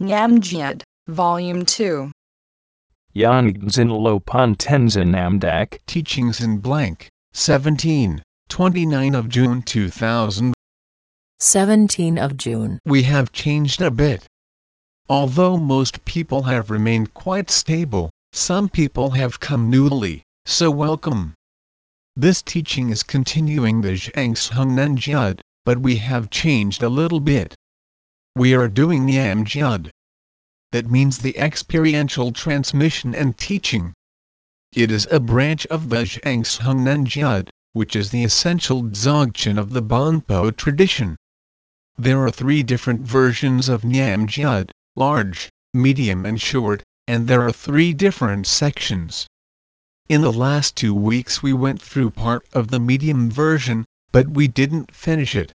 Nyamjud, Volume 2. Yongdzin Lopon Tenzin Namdak. Teachings in blank, 17, 29 of June 2000. 17 of June. We have changed a bit. Although most people have remained quite stable, some people have come newly, so welcome. This teaching is continuing the Zhangshung Nenjud, but we have changed a little bit. We are doing Nyamjud. That means the experiential transmission and teaching. It is a branch of the Zhangshung Nenjud, which is the essential Dzogchen of the Bonpo tradition. There are three different versions of Nyamjud, large, medium and short, and there are three different sections. In the last two weeks we went through part of the medium version, but we didn't finish it.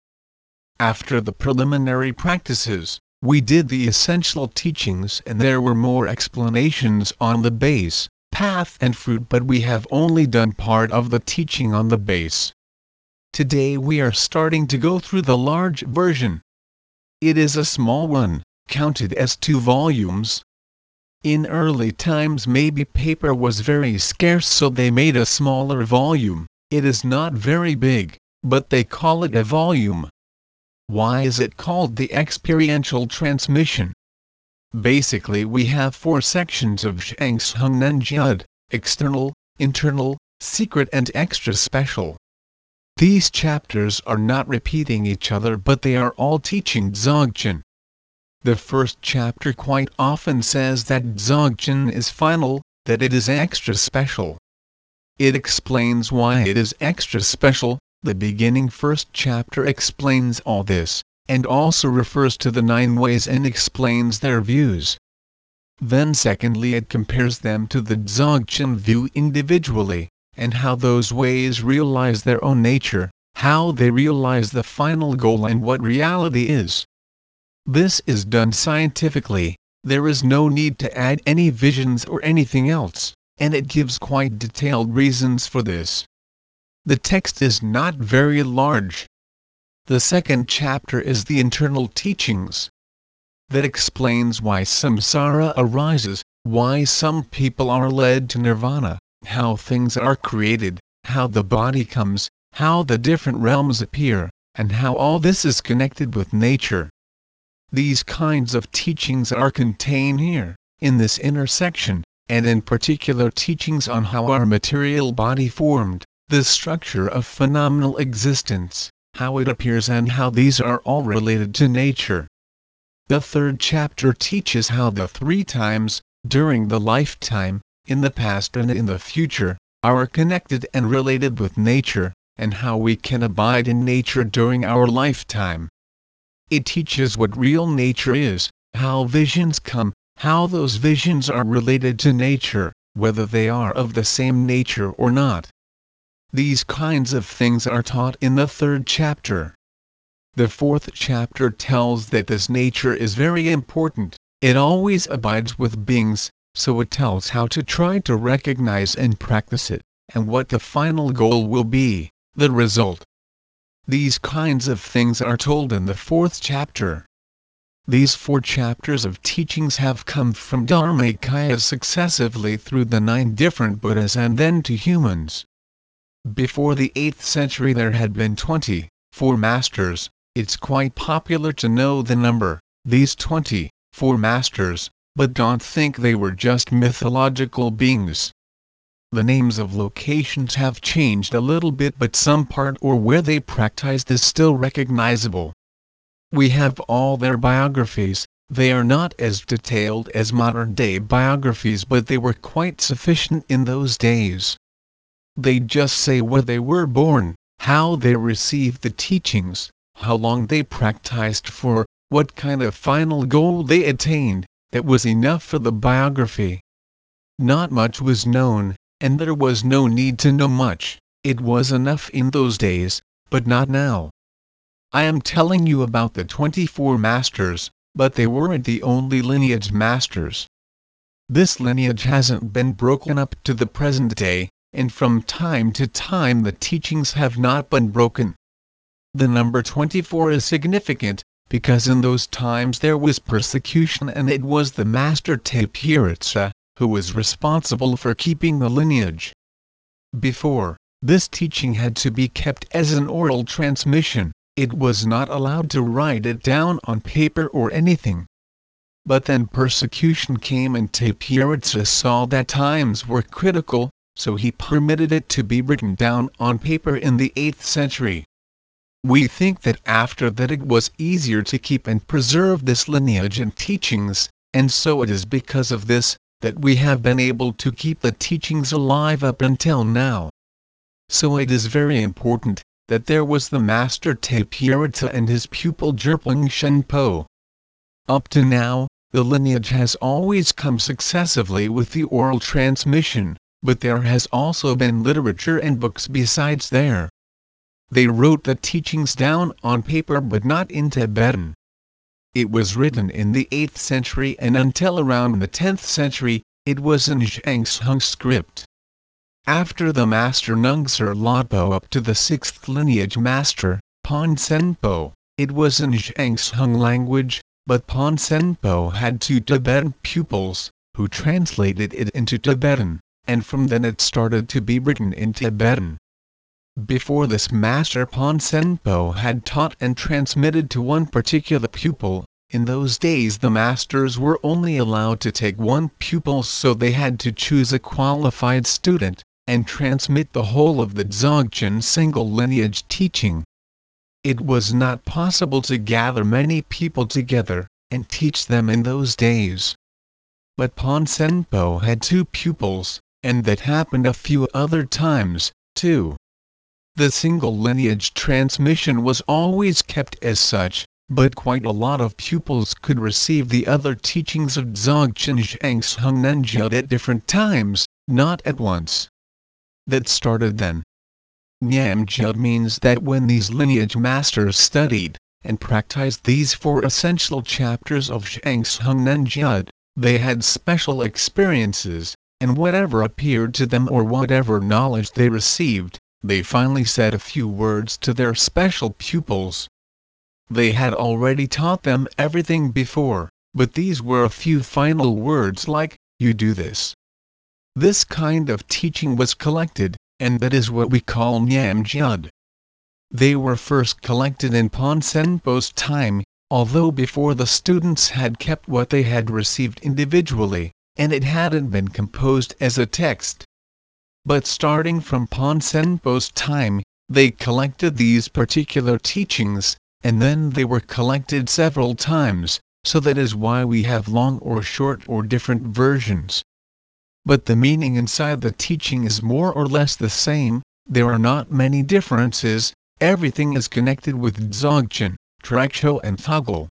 After the preliminary practices, we did the essential teachings and there were more explanations on the base, path and fruit but we have only done part of the teaching on the base. Today we are starting to go through the large version. It is a small one, counted as two volumes. In early times maybe paper was very scarce so they made a smaller volume, it is not very big, but they call it a volume. Why is it called the experiential transmission? Basically we have four sections of Zhangshung Nenjud, external, internal, secret and extra special. These chapters are not repeating each other but they are all teaching Dzogchen. The first chapter quite often says that Dzogchen is final, that it is extra special. It explains why it is extra special, the beginning first chapter explains all this, and also refers to the nine ways and explains their views. Then secondly it compares them to the Dzogchen view individually, and how those ways realize their own nature, how they realize the final goal and what reality is. This is done scientifically, there is no need to add any visions or anything else, and it gives quite detailed reasons for this. The text is not very large. The second chapter is the internal teachings. That explains why samsara arises, why some people are led to nirvana, how things are created, how the body comes, how the different realms appear, and how all this is connected with nature. These kinds of teachings are contained here, in this intersection, and in particular teachings on how our material body formed, the structure of phenomenal existence, how it appears and how these are all related to nature. The third chapter teaches how the three times, during the lifetime, in the past and in the future, are connected and related with nature, and how we can abide in nature during our lifetime. It teaches what real nature is, how visions come, how those visions are related to nature, whether they are of the same nature or not. These kinds of things are taught in the third chapter. The fourth chapter tells that this nature is very important, it always abides with beings, so it tells how to try to recognize and practice it, and what the final goal will be, the result. These kinds of things are told in the fourth chapter. These four chapters of teachings have come from Dharmakaya successively through the nine different Buddhas and then to humans. Before the 8th century there had been 20, four masters, it's quite popular to know the number, these 20, four masters, but don't think they were just mythological beings. The names of locations have changed a little bit but some part or where they practiced is still recognizable. We have all their biographies, they are not as detailed as modern day biographies but they were quite sufficient in those days. They just say where they were born, how they received the teachings, how long they practiced for, what kind of final goal they attained, that was enough for the biography. Not much was known, and there was no need to know much, it was enough in those days, but not now. I am telling you about the 24 masters, but they weren't the only lineage masters. This lineage hasn't been broken up to the present day, and from time to time the teachings have not been broken. The number 24 is significant, because in those times there was persecution and it was the master Tapiritsa who was responsible for keeping the lineage. Before, this teaching had to be kept as an oral transmission, it was not allowed to write it down on paper or anything. But then persecution came and Tapiritsa saw that times were critical, so he permitted it to be written down on paper in the 8th century. We think that after that it was easier to keep and preserve this lineage and teachings, and so it is because of this, that we have been able to keep the teachings alive up until now. So it is very important, that there was the master Tapieritsa and his pupil Jerpling Shenpo. Up to now, the lineage has always come successively with the oral transmission, but there has also been literature and books besides there. They wrote the teachings down on paper but not in Tibetan. It was written in the 8th century and until around the 10th century, it was in Zhangshung script. After the master Nungser Lodpo up to the 6th lineage master, Pon Senpo, it was in Zhangshung language, but Pon Senpo had two Tibetan pupils, who translated it into Tibetan and from then it started to be written in Tibetan. Before this Master Ponsenpo had taught and transmitted to one particular pupil, in those days the masters were only allowed to take one pupil so they had to choose a qualified student, and transmit the whole of the Dzogchen single lineage teaching. It was not possible to gather many people together, and teach them in those days. But Ponsenpo had two pupils, and that happened a few other times, too. The single lineage transmission was always kept as such, but quite a lot of pupils could receive the other teachings of Dzogchen Zhangshung Nenjud at different times, not at once. That started then. Nyamjud means that when these lineage masters studied and practiced these four essential chapters of Zhangshung Nenjud, they had special experiences, and whatever appeared to them or whatever knowledge they received, they finally said a few words to their special pupils. They had already taught them everything before, but these were a few final words like, you do this. This kind of teaching was collected, and that is what we call Nyamjud. They were first collected in Ponsenpo's time, although before the students had kept what they had received individually, and it hadn't been composed as a text. But starting from Ponsenpo's time, they collected these particular teachings, and then they were collected several times, so that is why we have long or short or different versions. But the meaning inside the teaching is more or less the same, there are not many differences, everything is connected with Dzogchen, Trekchö and Thögal.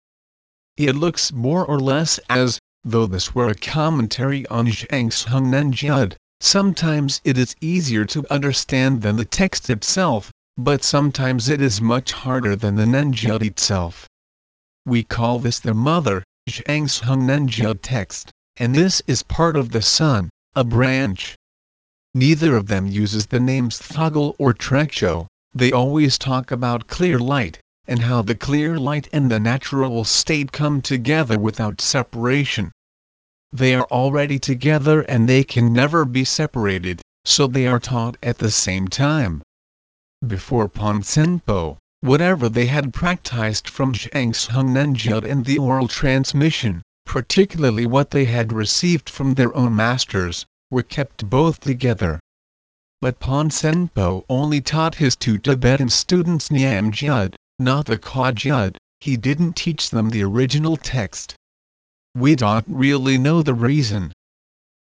It looks more or less as Though this were a commentary on Zhangshung Nenjud, sometimes it is easier to understand than the text itself, but sometimes it is much harder than the Nenjud itself. We call this the mother, Zhangshung Nenjud text, and this is part of the son, a branch. Neither of them uses the names Thögal or Trekchö, they always talk about clear light, and how the clear light and the natural state come together without separation. They are already together and they can never be separated, so they are taught at the same time. Before Ponsenpo, whatever they had practiced from Zhangshung Nenjud and the oral transmission, particularly what they had received from their own masters, were kept both together. But Ponsenpo only taught his two Tibetan students Nyamjud, not the Kajud, he didn't teach them the original text. We don't really know the reason.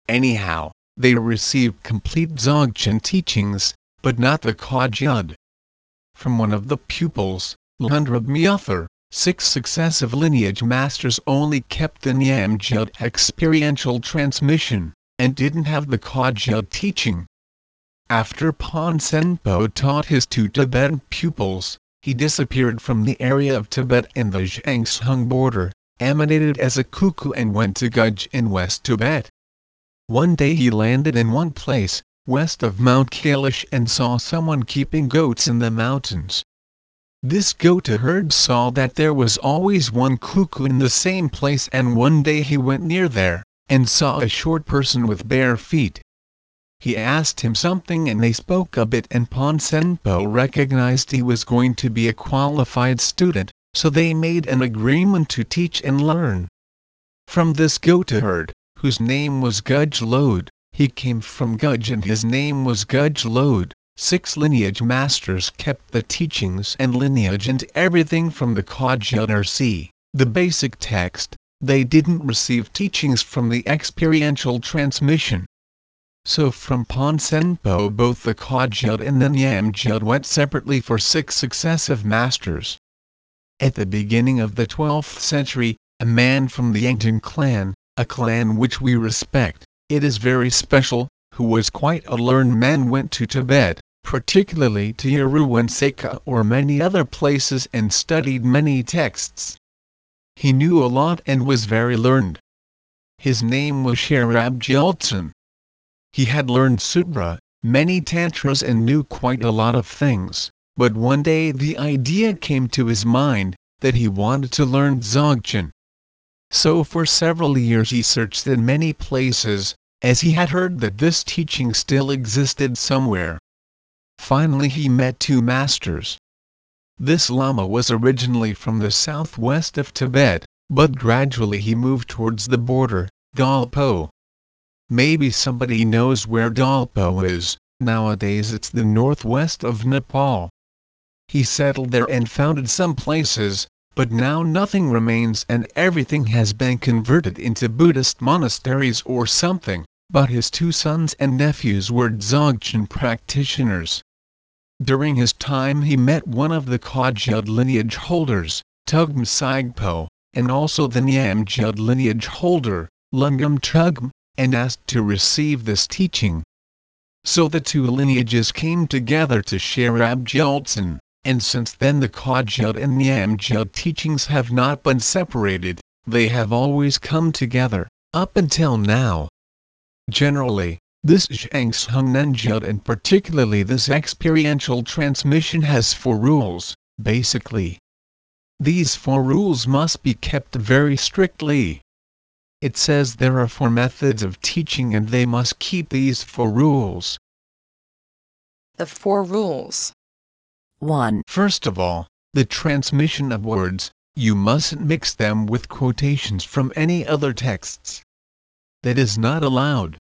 Anyhow, they received complete Dzogchen teachings, but not the Kajud. From one of the pupils, Lundrab Myuthar, six successive lineage masters only kept the Nyamjud experiential transmission, and didn't have the Kajud teaching. After Ponsenpo taught his two Tibetan pupils, he disappeared from the area of Tibet and the Zhangshung border, emanated as a cuckoo and went to Guj in West Tibet. One day he landed in one place, west of Mount Kailash and saw someone keeping goats in the mountains. This goat-herd saw that there was always one cuckoo in the same place and one day he went near there, and saw a short person with bare feet. He asked him something and they spoke a bit and Ponsenpo recognized he was going to be a qualified student, so they made an agreement to teach and learn. From this goat-herd, whose name was Gudge Lode, he came from Gudge and his name was Gudge Lode. Six lineage masters kept the teachings and lineage and everything from the Kajud the basic text, they didn't receive teachings from the experiential transmission. So from Ponsenpo both the Kajud and the Nyamjud went separately for six successive masters. At the beginning of the 12th century, a man from the Yangtang clan, a clan which we respect, it is very special, who was quite a learned man went to Tibet, particularly to Yeru and Seka or many other places and studied many texts. He knew a lot and was very learned. His name was Sherab Jeltsin. He had learned sutra, many tantras and knew quite a lot of things, but one day the idea came to his mind that he wanted to learn Dzogchen. So for several years he searched in many places, as he had heard that this teaching still existed somewhere. Finally he met two masters. This Lama was originally from the southwest of Tibet, but gradually he moved towards the border, Dolpo. Maybe somebody knows where Dolpo is, nowadays it's the northwest of Nepal. He settled there and founded some places, but now nothing remains and everything has been converted into Buddhist monasteries or something, but his two sons and nephews were Dzogchen practitioners. During his time he met one of the Kajud lineage holders, Tugm Sagpo, and also the Nyamjud lineage holder, Lungam Tugm, and asked to receive this teaching. So the two lineages came together to Sherab Jeltsin and since then the Kajud and Nyamjud teachings have not been separated, they have always come together, up until now. Generally, this Zhangshung and particularly this experiential transmission has four rules, basically. These four rules must be kept very strictly. It says there are four methods of teaching and they must keep these four rules. The four rules. 1. First of all, the transmission of words, you mustn't mix them with quotations from any other texts. That is not allowed.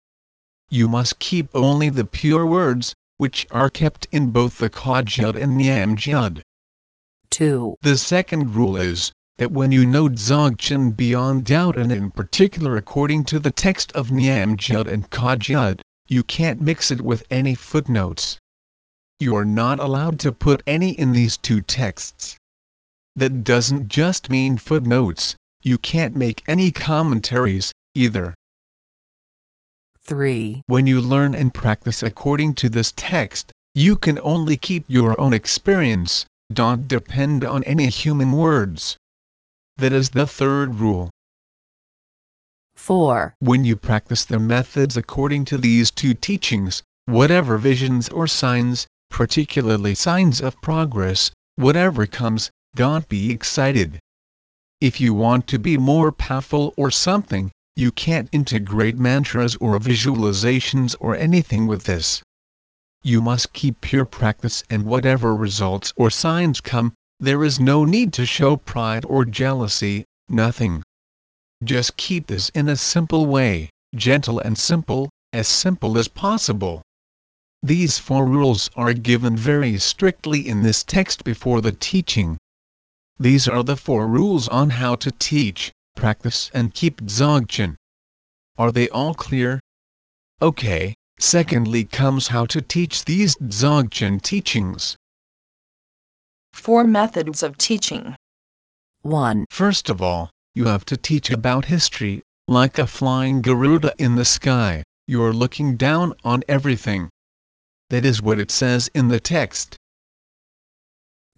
You must keep only the pure words, which are kept in both the Kajud and Nyamjud. 2. The second rule is, that when you know Dzogchen beyond doubt and in particular according to the text of Nyamjud and Kajud, you can't mix it with any footnotes you are not allowed to put any in these two texts. That doesn't just mean footnotes, you can't make any commentaries, either. 3. When you learn and practice according to this text, you can only keep your own experience, don't depend on any human words. That is the third rule. 4. When you practice the methods according to these two teachings, whatever visions or signs, particularly signs of progress, whatever comes, don't be excited. If you want to be more powerful or something, you can't integrate mantras or visualizations or anything with this. You must keep pure practice and whatever results or signs come, there is no need to show pride or jealousy, nothing. Just keep this in a simple way, gentle and simple, as simple as possible. These four rules are given very strictly in this text before the teaching. These are the four rules on how to teach, practice and keep Dzogchen. Are they all clear? Okay, secondly comes how to teach these Dzogchen teachings. Four methods of teaching. 1. First of all, you have to teach about history, like a flying Garuda in the sky, you're looking down on everything. That is what it says in the text.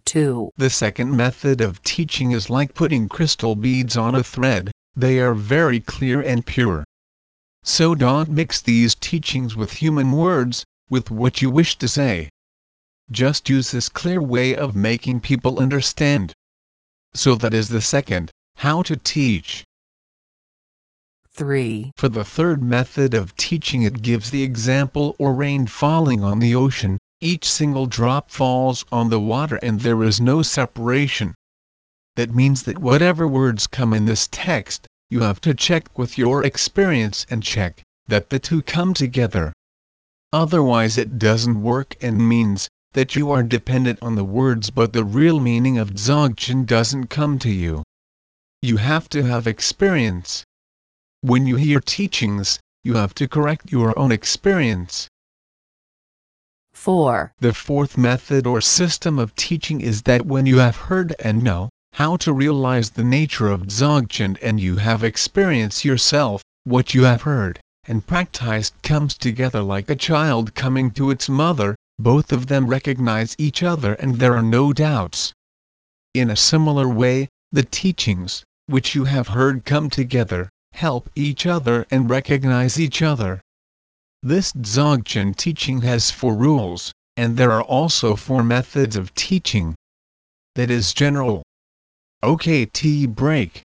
2. The second method of teaching is like putting crystal beads on a thread, they are very clear and pure. So don't mix these teachings with human words, with what you wish to say. Just use this clear way of making people understand. So that is the second, how to teach. 3. For the third method of teaching it gives the example or rain falling on the ocean, each single drop falls on the water and there is no separation. That means that whatever words come in this text, you have to check with your experience and check that the two come together. Otherwise it doesn't work and means that you are dependent on the words but the real meaning of Dzogchen doesn't come to you. You have to have experience. When you hear teachings, you have to correct your own experience. 4. The fourth method or system of teaching is that when you have heard and know how to realize the nature of Dzogchen and you have experienced yourself, what you have heard and practiced comes together like a child coming to its mother, both of them recognize each other and there are no doubts. In a similar way, the teachings, which you have heard come together, help each other and recognize each other. This Dzogchen teaching has four rules, and there are also four methods of teaching. That is general. Okay, tea break.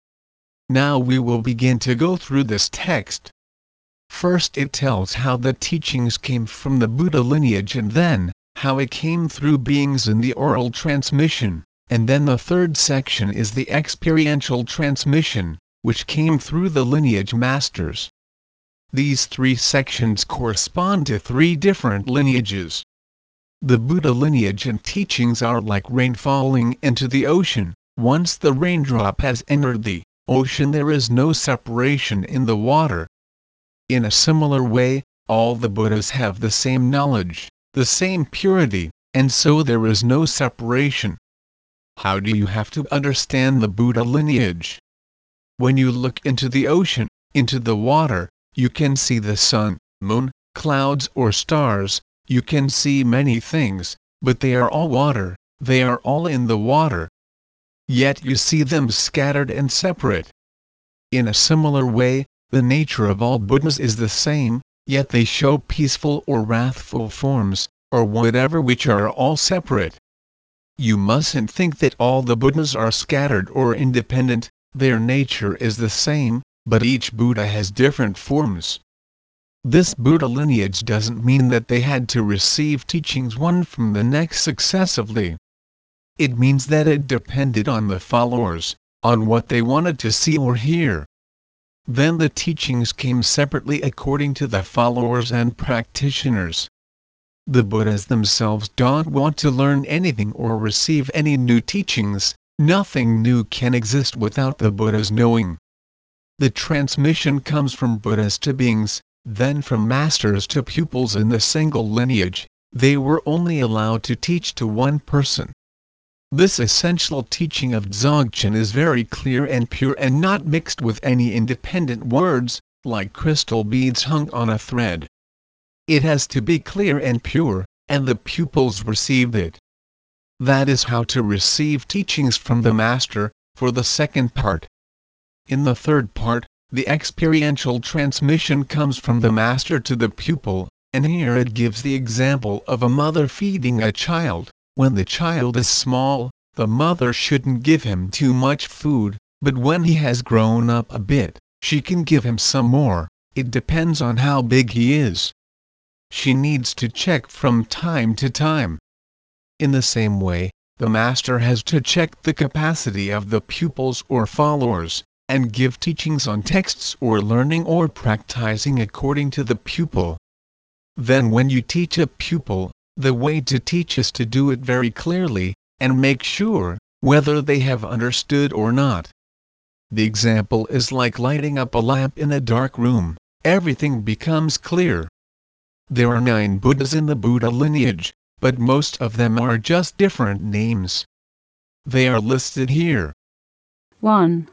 Now we will begin to go through this text. First it tells how the teachings came from the Buddha lineage and then, how it came through beings in the oral transmission, and then the third section is the experiential transmission, which came through the lineage masters. These three sections correspond to three different lineages. The Buddha lineage and teachings are like rain falling into the ocean, once the raindrop has entered the ocean there is no separation in the water. In a similar way, all the Buddhas have the same knowledge, the same purity, and so there is no separation. How do you have to understand the Buddha lineage? When you look into the ocean, into the water, you can see the sun, moon, clouds or stars, you can see many things, but they are all water, they are all in the water. Yet you see them scattered and separate. In a similar way, the nature of all Buddhas is the same, yet they show peaceful or wrathful forms, or whatever which are all separate. You mustn't think that all the Buddhas are scattered or independent, their nature is the same, but each Buddha has different forms. This Buddha lineage doesn't mean that they had to receive teachings one from the next successively. It means that it depended on the followers, on what they wanted to see or hear. Then the teachings came separately according to the followers and practitioners. The Buddhas themselves don't want to learn anything or receive any new teachings, nothing new can exist without the Buddha's knowing. The transmission comes from Buddhas to beings, then from masters to pupils in the single lineage, they were only allowed to teach to one person. This essential teaching of Dzogchen is very clear and pure and not mixed with any independent words, like crystal beads hung on a thread. It has to be clear and pure, and the pupils receive it. That is how to receive teachings from the Master, for the second part. In the third part, the experiential transmission comes from the master to the pupil, and here it gives the example of a mother feeding a child. When the child is small, the mother shouldn't give him too much food, but when he has grown up a bit, she can give him some more, it depends on how big he is. She needs to check from time to time. In the same way, the master has to check the capacity of the pupils or followers, and give teachings on texts or learning or practicing according to the pupil. Then when you teach a pupil, the way to teach is to do it very clearly, and make sure, whether they have understood or not. The example is like lighting up a lamp in a dark room, everything becomes clear. There are nine Buddhas in the Buddha lineage, but most of them are just different names. They are listed here. 1.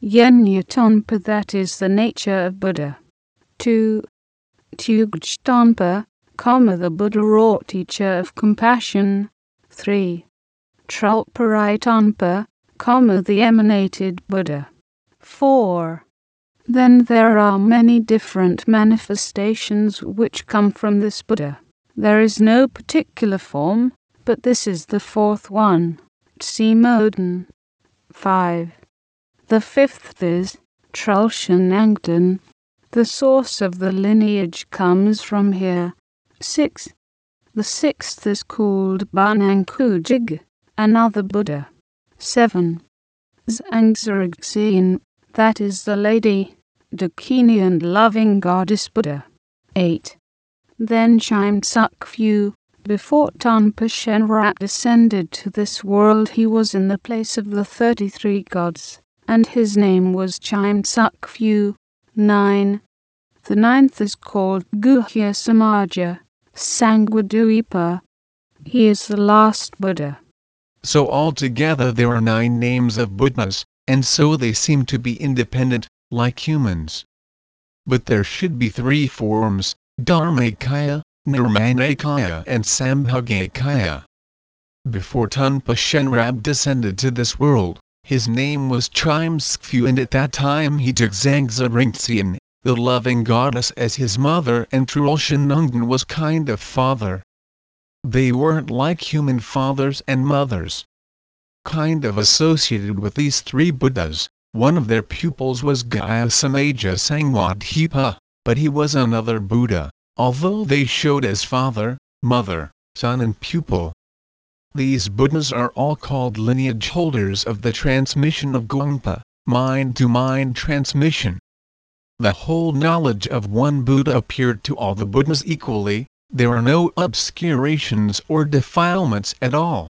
Yen Yutonpa that is the nature of Buddha. 2. Tugshtonpa, comma the Buddha wrought teacher of compassion. 3. Trulparaitanpa, comma the emanated Buddha. 4. Then there are many different manifestations which come from this Buddha. There is no particular form, but this is the fourth one. Tsimodon. 5. The fifth is Trulshanangton. The source of the lineage comes from here. 6. The sixth is called Banankujig, another Buddha. 7. Zangzarigzin, that is the lady, Dakini and loving goddess Buddha. 8. Then chimed Sukfu, before Tonpa Shenrab descended to this world he was in the place of the 33 gods, and his name was Chimed Sukfu. 9. The ninth is called Guhya Samaja, Sangwaduipa. He is the last Buddha. So altogether there are nine names of Buddhas, and so they seem to be independent, like humans. But there should be three forms, Dharmakaya, Nirmanakaya and Sambhogakaya. Before Tonpa Shenrab descended to this world, his name was Chimskfu and at that time he took Zangza the loving goddess as his mother and Trulshanungden was kind of father. They weren't like human fathers and mothers. Kind of associated with these three Buddhas, one of their pupils was Guhya Samaja Sangwaduipa, but he was another Buddha, although they showed as father, mother, son and pupil. These Buddhas are all called lineage holders of the transmission of Gongpa, mind-to-mind transmission. The whole knowledge of one Buddha appeared to all the Buddhas equally, there are no obscurations or defilements at all.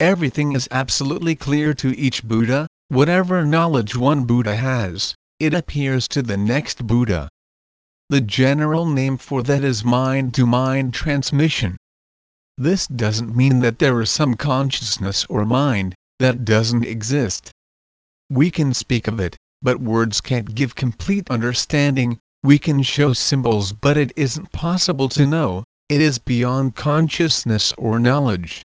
Everything is absolutely clear to each Buddha, whatever knowledge one Buddha has, it appears to the next Buddha. The general name for that is mind-to-mind transmission. This doesn't mean that there is some consciousness or mind that doesn't exist. We can speak of it, but words can't give complete understanding, we can show symbols but it isn't possible to know, it is beyond consciousness or knowledge.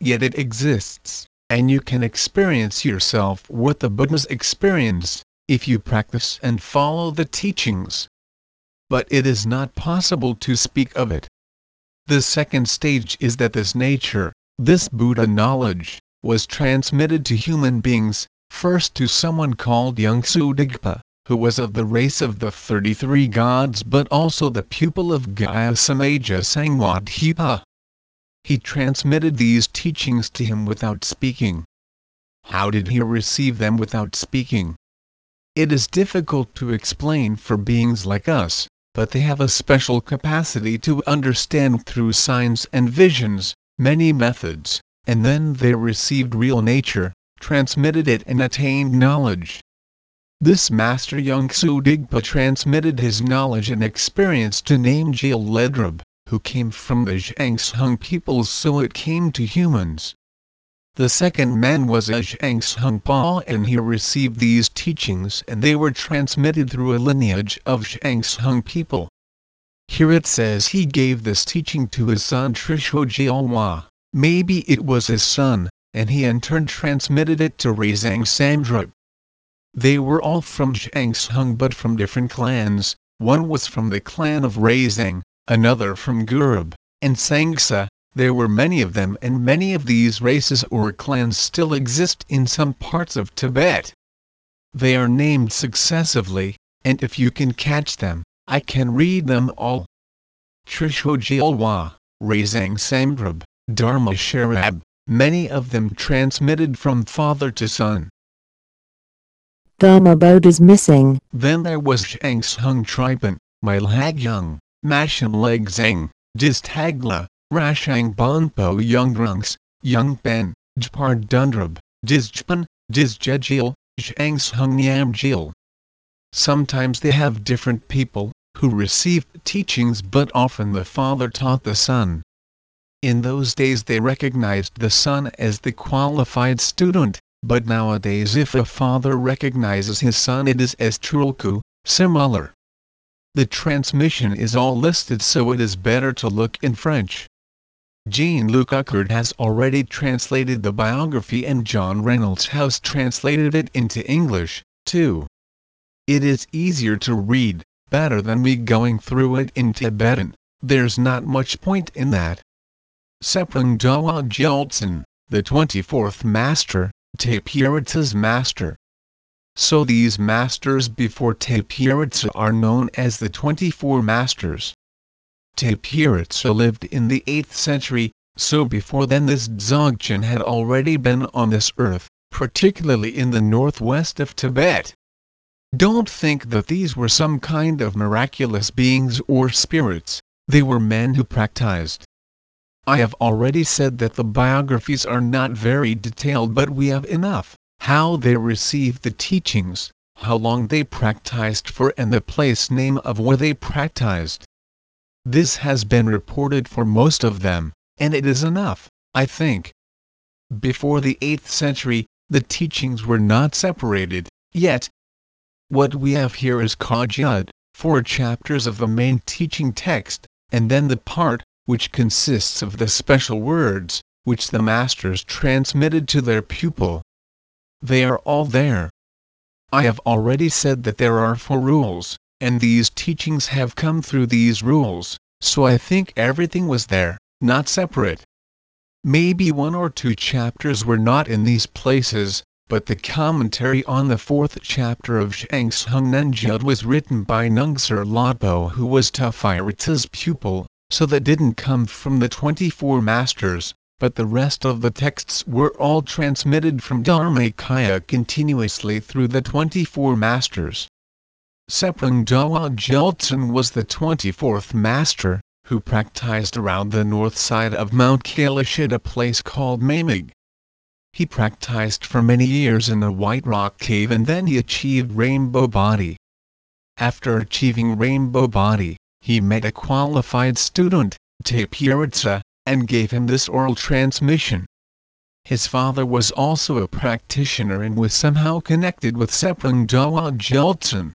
Yet it exists, and you can experience yourself what the Buddhas experienced, if you practice and follow the teachings. But it is not possible to speak of it. The second stage is that this nature, this Buddha knowledge, was transmitted to human beings, first to someone called Yungsu who was of the race of the 33 gods but also the pupil of Guhya Samaja Sangwaduipa. He transmitted these teachings to him without speaking. How did he receive them without speaking? It is difficult to explain for beings like us, but they have a special capacity to understand through signs and visions, many methods, and then they received real nature, transmitted it and attained knowledge. This master Yungsu Digpa transmitted his knowledge and experience to Namgyal Ledrub, who came from the Zhangshung peoples so it came to humans. The second man was a Zhangshung Pa and he received these teachings and they were transmitted through a lineage of Zhangshung people. Here it says he gave this teaching to his son Trishojialwa, maybe it was his son, and he in turn transmitted it to Rezang Samdrup. They were all from Zhangshung but from different clans, one was from the clan of Rezang, another from Gurub, and Sangsa, there were many of them and many of these races or clans still exist in some parts of Tibet. They are named successively, and if you can catch them, I can read them all. Trishojilwa, Rezang Samdrab, Dharma Sharab, many of them transmitted from father to son. Dharma boat is missing. Then there was Shangshung Tripan, Milhagyung, Masham Legzang, Distagla, Rashang Bonpo Youngdrunks, Young Ben, Jpar Dundrab, Dizjpan, Dizjejil, Zhangshung Yamjil. Sometimes they have different people, who receive teachings but often the father taught the son. In those days they recognized the son as the qualified student, but nowadays if a father recognizes his son it is as Trulku, similar. The transmission is all listed so it is better to look in French. Jean-Luc Achard has already translated the biography and John Reynolds House translated it into English, too. It is easier to read, better than me going through it in Tibetan, there's not much point in that. Seprang Dawa Jeltsin, the 24th master, Tapirita's master. So these masters before Tapiritsa are known as the 24 masters. Tapiritsa lived in the 8th century, so before then this Dzogchen had already been on this earth, particularly in the northwest of Tibet. Don't think that these were some kind of miraculous beings or spirits, they were men who practiced. I have already said that the biographies are not very detailed but we have enough, how they received the teachings, how long they practiced for and the place name of where they practiced. This has been reported for most of them, and it is enough, I think. Before the 8th century, the teachings were not separated, yet, what we have here is Kajud, four chapters of the main teaching text, and then the part, which consists of the special words, which the masters transmitted to their pupil. They are all there. I have already said that there are four rules, and these teachings have come through these rules, so I think everything was there, not separate. Maybe one or two chapters were not in these places, but the commentary on the fourth chapter of Zhangshung Nenjud was written by Nungser Lodpo who was Tafirita's pupil, so that didn't come from the 24 masters, but the rest of the texts were all transmitted from Dharmakaya continuously through the 24 masters. Seprang Dawa Jeltsin was the 24th master, who practiced around the north side of Mount Kailash at a place called Mamig. He practiced for many years in a white rock cave and then he achieved rainbow body. After achieving rainbow body, he met a qualified student, Tapiritsa, and gave him this oral transmission. His father was also a practitioner and was somehow connected with Seprang Dawa Jeltsin.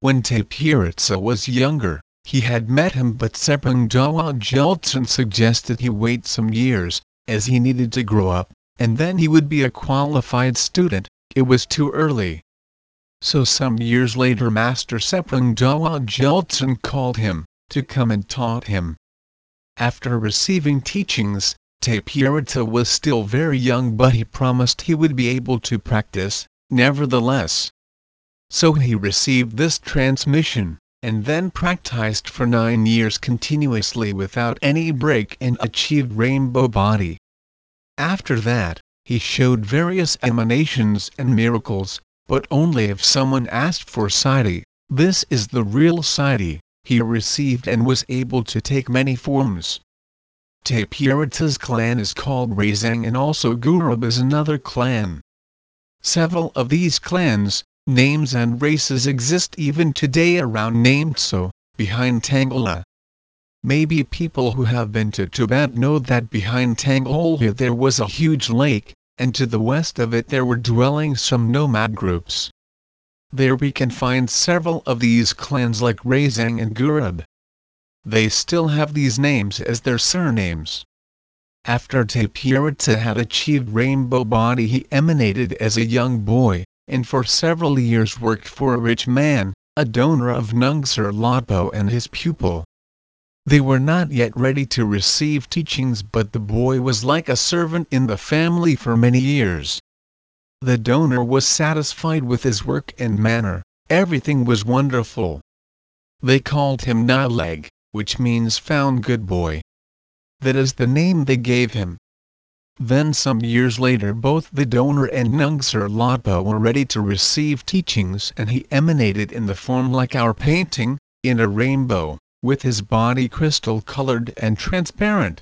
When Tapiritsa was younger, he had met him but Seprang Dawa Jeltsin suggested he wait some years, as he needed to grow up and then he would be a qualified student, it was too early. So some years later Master Seprang Dawa Jeltsin called him, to come and taught him. After receiving teachings, Tapirita was still very young but he promised he would be able to practice, nevertheless. So he received this transmission, and then practiced for nine years continuously without any break and achieved rainbow body. After that, he showed various emanations and miracles, but only if someone asked for siddhi, this is the real siddhi, he received and was able to take many forms. Tapirita's clan is called Razang and also Gurub is another clan. Several of these clans, names and races exist even today around Namtso, behind Tangola. Maybe people who have been to Tibet know that behind Tangolha there was a huge lake, and to the west of it there were dwelling some nomad groups. There we can find several of these clans like Razang and Gurub. They still have these names as their surnames. After Tapirita had achieved rainbow body he emanated as a young boy, and for several years worked for a rich man, a donor of Nungser Lodpo and his pupil. They were not yet ready to receive teachings but the boy was like a servant in the family for many years. The donor was satisfied with his work and manner, everything was wonderful. They called him Nilag, which means found good boy. That is the name they gave him. Then some years later both the donor and Nungser Lodpo were ready to receive teachings and he emanated in the form like our painting, in a rainbow with his body crystal colored and transparent.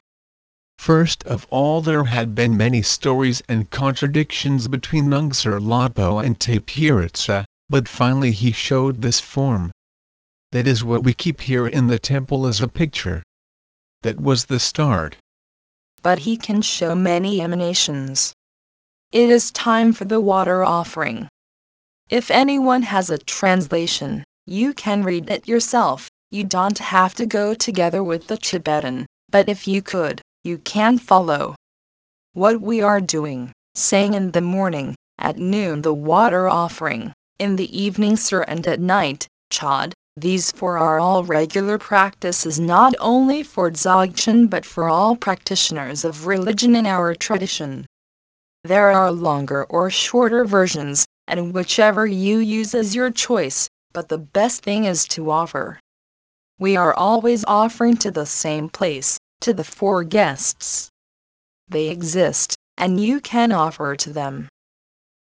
First of all there had been many stories and contradictions between Nungser Lodpo and Tapiritsa, but finally he showed this form. That is what we keep here in the temple as a picture. That was the start. But he can show many emanations. It is time for the water offering. If anyone has a translation, you can read it yourself. You don't have to go together with the Tibetan, but if you could, you can follow. What we are doing, saying in the morning, at noon the water offering, in the evening sir and at night, chod, These four are all regular practices not only for Dzogchen but for all practitioners of religion in our tradition. There are longer or shorter versions, and whichever you use is your choice, but the best thing is to offer. We are always offering to the same place, to the four guests. They exist, and you can offer to them.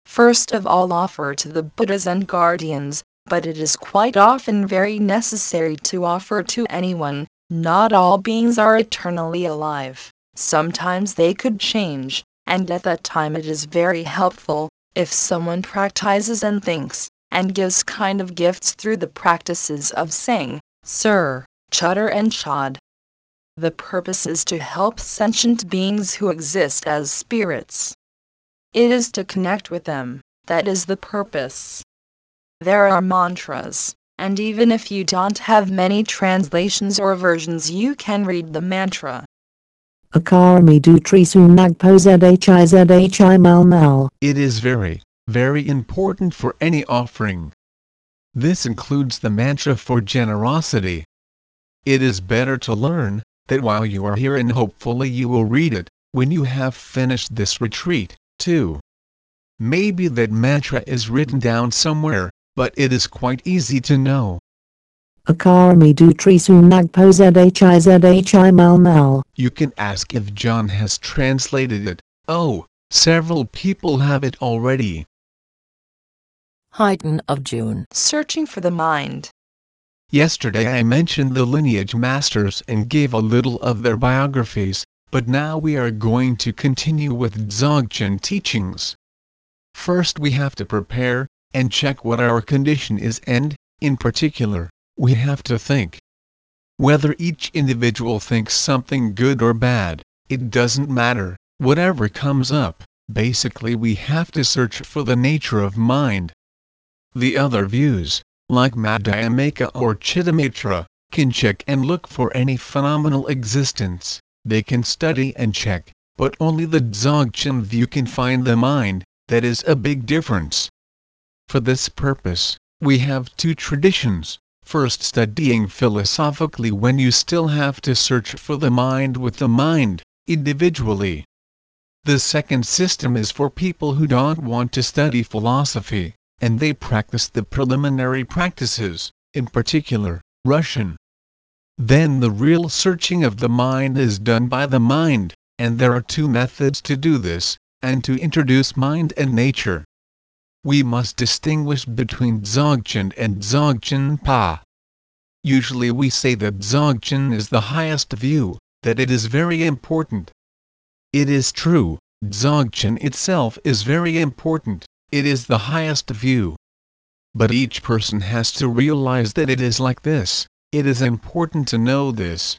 First of all, offer to the Buddhas and guardians, but it is quite often very necessary to offer to anyone. Not all beings are eternally alive, sometimes they could change, and at that time it is very helpful if someone practices and thinks, and gives kind of gifts through the practices of saying, Sur, Chutor and Chod. The purpose is to help sentient beings who exist as spirits. It is to connect with them, that is the purpose. There are mantras, and even if you don't have many translations or versions, you can read the mantra. Akarami du trisu nagpo zhi zhi mal mal. It is very, very important for any offering. This includes the mantra for generosity. It is better to learn that while you are here and hopefully you will read it when you have finished this retreat, too. Maybe that mantra is written down somewhere, but it is quite easy to know. Akarami du trisu nagpo zhi zhi mal mal. You can ask if John has translated it. Oh, several people have it already. Heighten of June. Searching for the mind. Yesterday I mentioned the lineage masters and gave a little of their biographies, but now we are going to continue with Dzogchen teachings. First we have to prepare and check what our condition is and, in particular, we have to think. Whether each individual thinks something good or bad, it doesn't matter, whatever comes up, basically we have to search for the nature of mind. The other views, like Madhyamaka or Chittamatra, can check and look for any phenomenal existence, they can study and check, but only the Dzogchen view can find the mind, that is a big difference. For this purpose, we have two traditions, first studying philosophically when you still have to search for the mind with the mind, individually. The second system is for people who don't want to study philosophy, and they practice the preliminary practices, in particular, Rushen. Then the real searching of the mind is done by the mind, and there are two methods to do this, and to introduce mind and nature we must distinguish between Dzogchen and Dzogchen Pa. Usually we say that Dzogchen is the highest view, that it is very important. It is true, Dzogchen itself is very important, it is the highest view. But each person has to realize that it is like this, it is important to know this.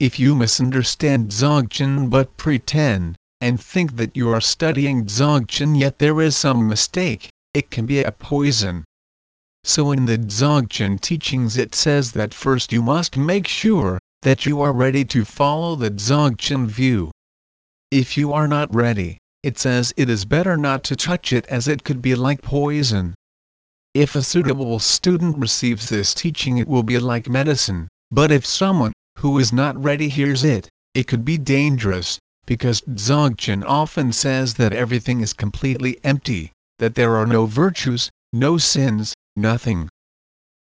If you misunderstand Dzogchen but pretend, and think that you are studying Dzogchen yet there is some mistake, it can be a poison. So in the Dzogchen teachings it says that first you must make sure that you are ready to follow the Dzogchen view. If you are not ready, it says it is better not to touch it as it could be like poison. If a suitable student receives this teaching it will be like medicine, but if someone, who is not ready hears it, it could be dangerous, because Dzogchen often says that everything is completely empty, that there are no virtues, no sins, nothing.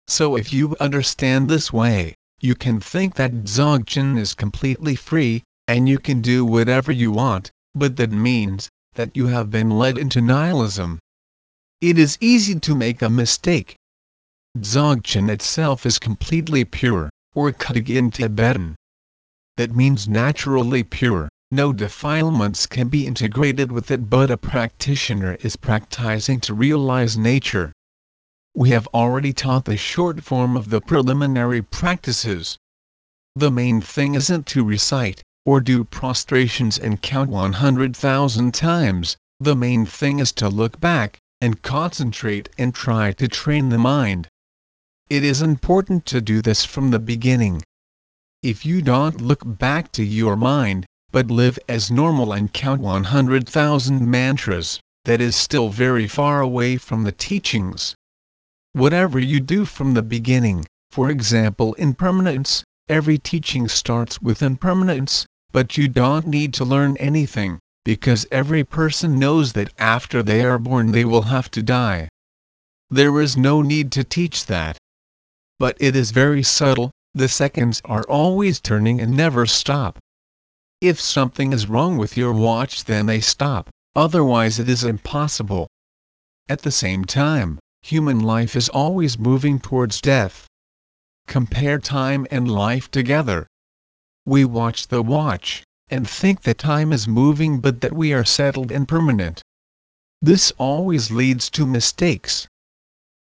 So if you understand this way, you can think that Dzogchen is completely free, and you can do whatever you want, but that means that you have been led into nihilism. It is easy to make a mistake. Dzogchen itself is completely pure, or Kadag in Tibetan. That means naturally pure no defilements can be integrated with it but a practitioner is practicing to realize nature. We have already taught the short form of the preliminary practices. The main thing isn't to recite, or do prostrations and count 100,000 times, the main thing is to look back, and concentrate and try to train the mind. It is important to do this from the beginning. If you don't look back to your mind, but live as normal and count 100,000 mantras, that is still very far away from the teachings. Whatever you do from the beginning, For example impermanence, every teaching starts with impermanence, but you don't need to learn anything, because every person knows that after they are born they will have to die. There is no need to teach that. But it is very subtle, the seconds are always turning and never stop. If something is wrong with your watch then they stop, otherwise it is impossible. At the same time, human life is always moving towards death. Compare time and life together. We watch the watch, and think that time is moving but that we are settled and permanent. This always leads to mistakes.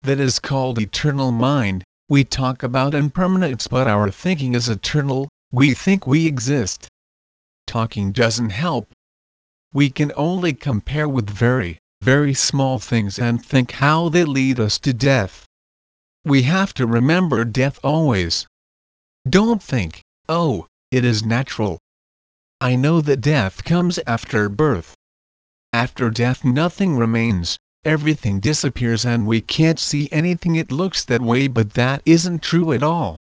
That is called eternal mind. We talk about impermanence but our thinking is eternal, we think we exist. Talking doesn't help. We can only compare with very, very small things and think how they lead us to death. We have to remember death always. Don't think, oh, it is natural. I know that death comes after birth. After death nothing remains, everything disappears and we can't see anything it looks that way but that isn't true at all.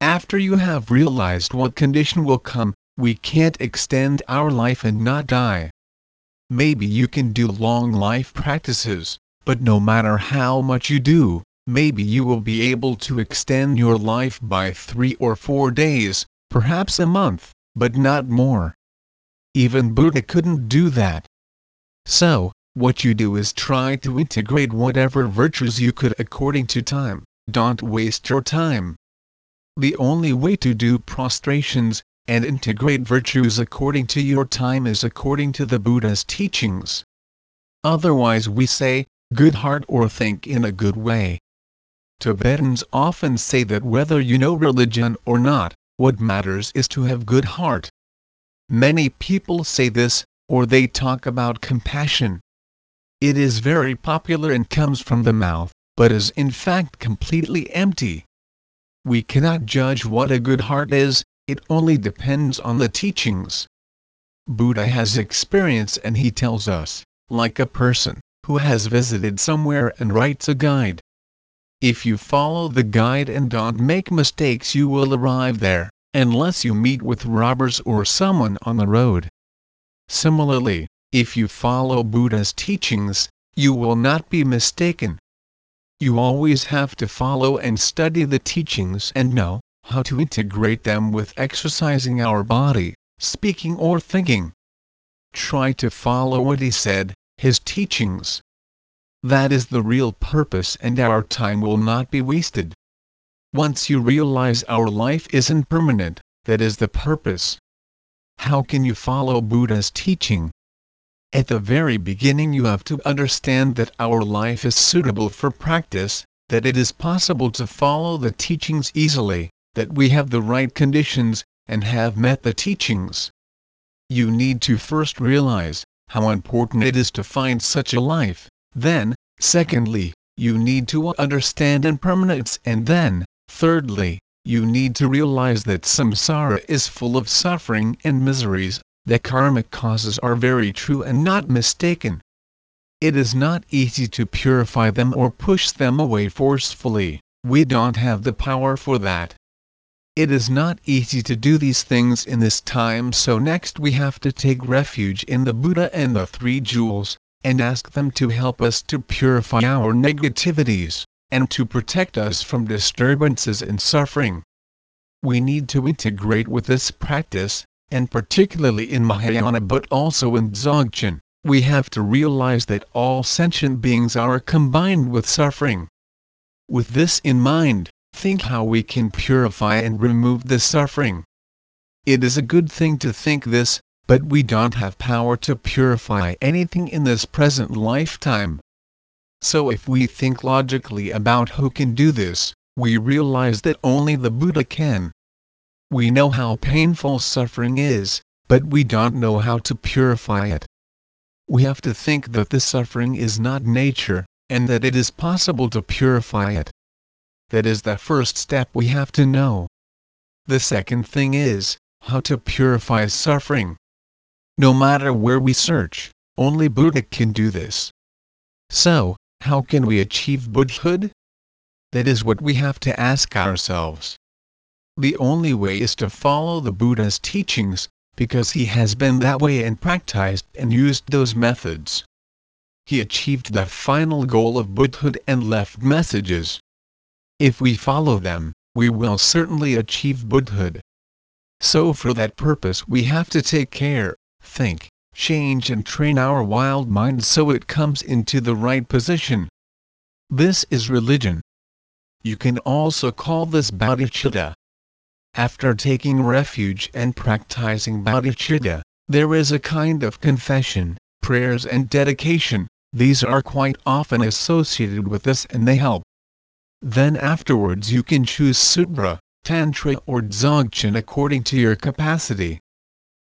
After you have realized what condition will come, we can't extend our life and not die. Maybe you can do long life practices, but no matter how much you do, maybe you will be able to extend your life by three or four days, perhaps a month, but not more. Even Buddha couldn't do that. So, what you do is try to integrate whatever virtues you could according to time, don't waste your time. The only way to do prostrations, and integrate virtues according to your time is according to the Buddha's teachings. Otherwise we say, good heart or think in a good way. Tibetans often say that whether you know religion or not, what matters is to have good heart. Many people say this, or they talk about compassion. It is very popular and comes from the mouth, but is in fact completely empty. We cannot judge what a good heart is, it only depends on the teachings. Buddha has experience and he tells us, like a person who has visited somewhere and writes a guide. If you follow the guide and don't make mistakes you will arrive there, unless you meet with robbers or someone on the road. Similarly, if you follow Buddha's teachings, you will not be mistaken. You always have to follow and study the teachings and know how to integrate them with exercising our body, speaking or thinking. Try to follow what he said, his teachings, that is the real purpose and our time will not be wasted. Once you realize our life isn't permanent, that is the purpose. How can you follow Buddha's teaching? At the very beginning you have to understand that our life is suitable for practice, that it is possible to follow the teachings easily, that we have the right conditions, and have met the teachings. You need to first realize how important it is to find such a life. Then, secondly, you need to understand impermanence and then, thirdly, you need to realize that samsara is full of suffering and miseries, that karmic causes are very true and not mistaken. It is not easy to purify them or push them away forcefully, we don't have the power for that. It is not easy to do these things in this time so next we have to take refuge in the Buddha and the Three Jewels, and ask them to help us to purify our negativities, and to protect us from disturbances and suffering. We need to integrate with this practice, and particularly in Mahayana but also in Dzogchen, we have to realize that all sentient beings are combined with suffering. With this in mind, think how we can purify and remove the suffering. It is a good thing to think this, but we don't have power to purify anything in this present lifetime. So if we think logically about who can do this, we realize that only the Buddha can. We know how painful suffering is, but we don't know how to purify it. We have to think that the suffering is not nature, and that it is possible to purify it. That is the first step we have to know. The second thing is, how to purify suffering. No matter where we search, only Buddha can do this. So, how can we achieve Buddhahood? That is what we have to ask ourselves. The only way is to follow the Buddha's teachings, because he has been that way and practiced and used those methods. He achieved the final goal of Buddhahood and left messages. If we follow them, we will certainly achieve Buddhahood. So for that purpose we have to take care, think, change and train our wild mind so it comes into the right position. This is religion. You can also call this bodhicitta. After taking refuge and practicing bodhicitta, there is a kind of confession, prayers and dedication, these are quite often associated with this and they help. Then afterwards you can choose Sutra, Tantra or Dzogchen according to your capacity.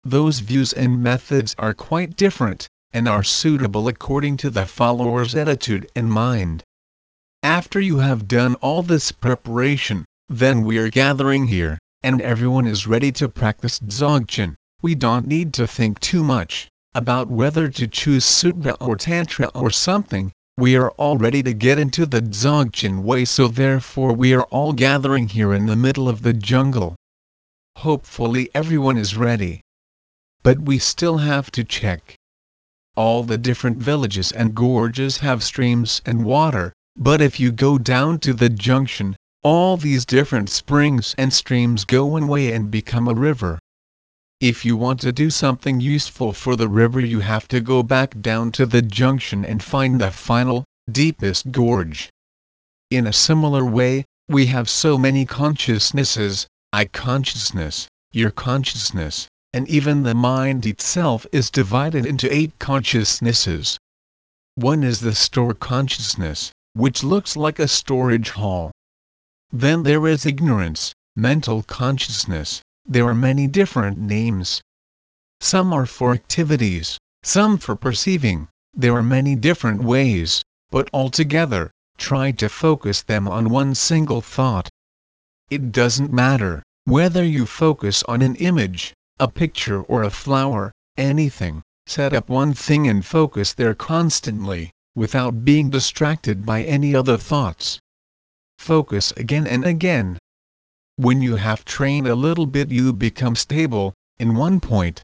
Those views and methods are quite different, and are suitable according to the follower's attitude and mind. After you have done all this preparation, then we are gathering here, and everyone is ready to practice Dzogchen. We don't need to think too much about whether to choose Sutra or Tantra or something, we are all ready to get into the Dzogchen way so therefore we are all gathering here in the middle of the jungle. Hopefully everyone is ready. But we still have to check. All the different villages and gorges have streams and water, but if you go down to the junction, all these different springs and streams go one way and become a river. If you want to do something useful for the river you have to go back down to the junction and find the final, deepest gorge. In a similar way, we have so many consciousnesses, I consciousness, your consciousness, and even the mind itself is divided into eight consciousnesses. One is the store consciousness, which looks like a storage hall. Then there is ignorance, mental consciousness, there are many different names. Some are for activities, some for perceiving, there are many different ways, but altogether, try to focus them on one single thought. It doesn't matter whether you focus on an image, a picture or a flower, anything, set up one thing and focus there constantly, without being distracted by any other thoughts. Focus again and again. When you have trained a little bit you become stable, in one point.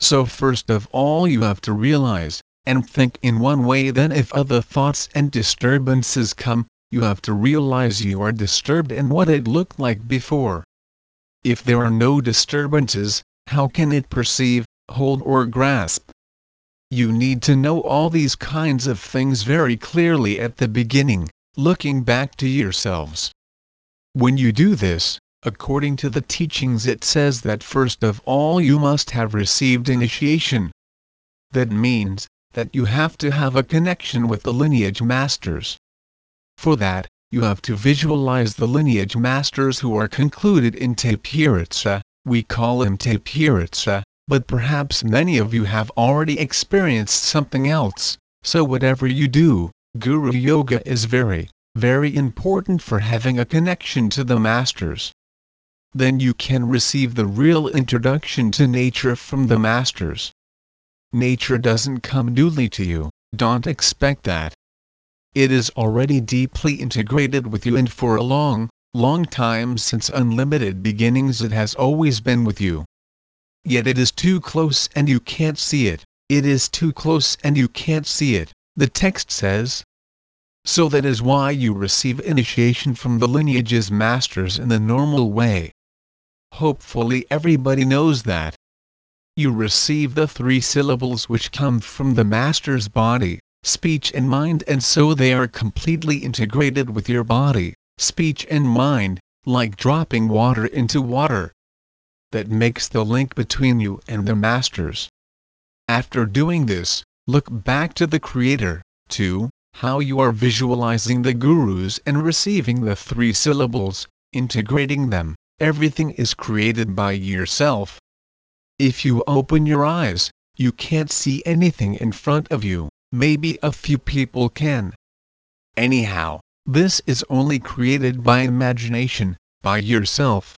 So first of all you have to realize, and think in one way then if other thoughts and disturbances come, you have to realize you are disturbed and what it looked like before. If there are no disturbances, how can it perceive, hold or grasp? You need to know all these kinds of things very clearly at the beginning, looking back to yourselves. When you do this, according to the teachings it says that first of all you must have received initiation. That means, that you have to have a connection with the lineage masters. For that, you have to visualize the lineage masters who are concluded in Tapihritsa, we call him Tapihritsa, but perhaps many of you have already experienced something else, so whatever you do, Guru Yoga is very, very important for having a connection to the masters. Then you can receive the real introduction to nature from the masters. Nature doesn't come newly to you, don't expect that. It is already deeply integrated with you and for a long, long time since unlimited beginnings it has always been with you. Yet it is too close and you can't see it, it is too close and you can't see it, the text says. So that is why you receive initiation from the lineage's masters in the normal way. Hopefully everybody knows that. You receive the three syllables which come from the master's body, speech and mind and so they are completely integrated with your body, speech and mind, like dropping water into water. That makes the link between you and the masters. After doing this, look back to the Creator, to how you are visualizing the gurus and receiving the three syllables, integrating them, everything is created by yourself. If you open your eyes, you can't see anything in front of you, maybe a few people can. Anyhow, this is only created by imagination, by yourself.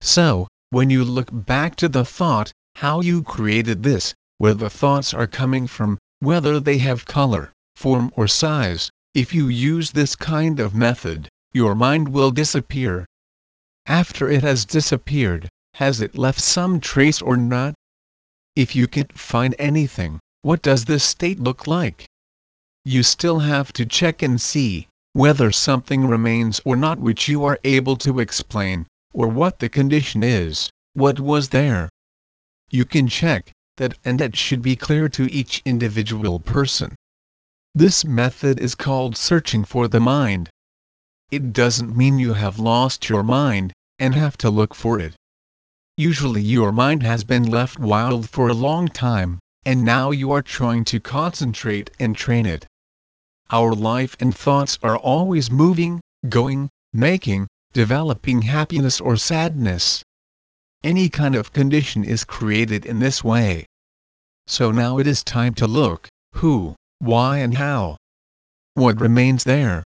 So, when you look back to the thought, how you created this, where the thoughts are coming from, whether they have color, form or size, if you use this kind of method, your mind will disappear. After it has disappeared, has it left some trace or not? If you can't find anything, what does this state look like? You still have to check and see whether something remains or not which you are able to explain, or what the condition is, what was there. You can check that and that should be clear to each individual person. This method is called searching for the mind. It doesn't mean you have lost your mind and have to look for it. Usually your mind has been left wild for a long time, and now you are trying to concentrate and train it. Our life and thoughts are always moving, going, making, developing happiness or sadness. Any kind of condition is created in this way. So now it is time to look, who, why and how. What remains there?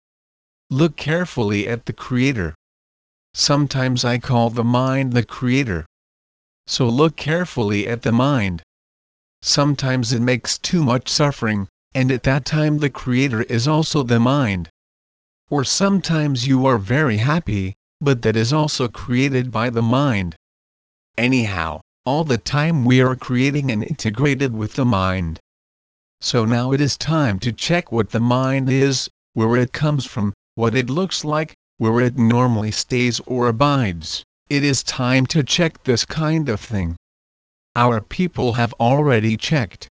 Look carefully at the Creator. Sometimes I call the mind the Creator. So look carefully at the mind. Sometimes it makes too much suffering, and at that time the Creator is also the mind. Or sometimes you are very happy, but that is also created by the mind. Anyhow, all the time we are creating and integrated with the mind. So now it is time to check what the mind is, where it comes from, what it looks like, where it normally stays or abides. It is time to check this kind of thing. Our people have already checked.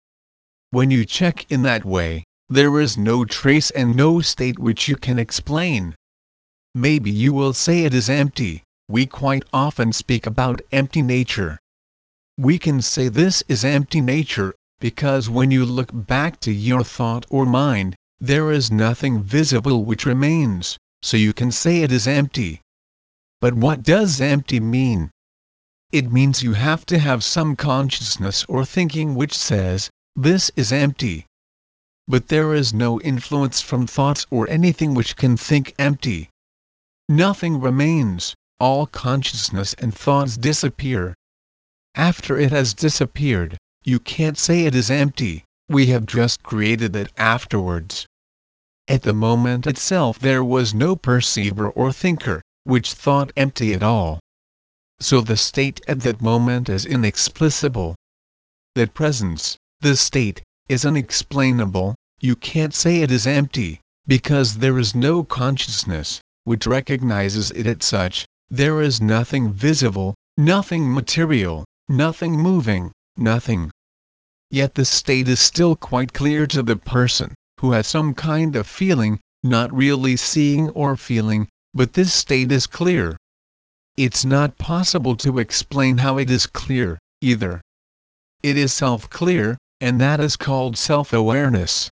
When you check in that way, there is no trace and no state which you can explain. Maybe you will say it is empty, we quite often speak about empty nature. We can say this is empty nature, because when you look back to your thought or mind, there is nothing visible which remains, so you can say it is empty. But what does empty mean? It means you have to have some consciousness or thinking which says, this is empty. But there is no influence from thoughts or anything which can think empty. Nothing remains, all consciousness and thoughts disappear. After it has disappeared, you can't say it is empty, we have just created it afterwards. At the moment itself there was no perceiver or thinker, which thought empty at all. So the state at that moment is inexplicable. That presence, the state, is unexplainable, you can't say it is empty, because there is no consciousness, which recognizes it as such, there is nothing visible, nothing material, nothing moving, nothing Yet the state is still quite clear to the person, who has some kind of feeling, not really seeing or feeling, but this state is clear. It's not possible to explain how it is clear, either. It is self-clear, and that is called self-awareness.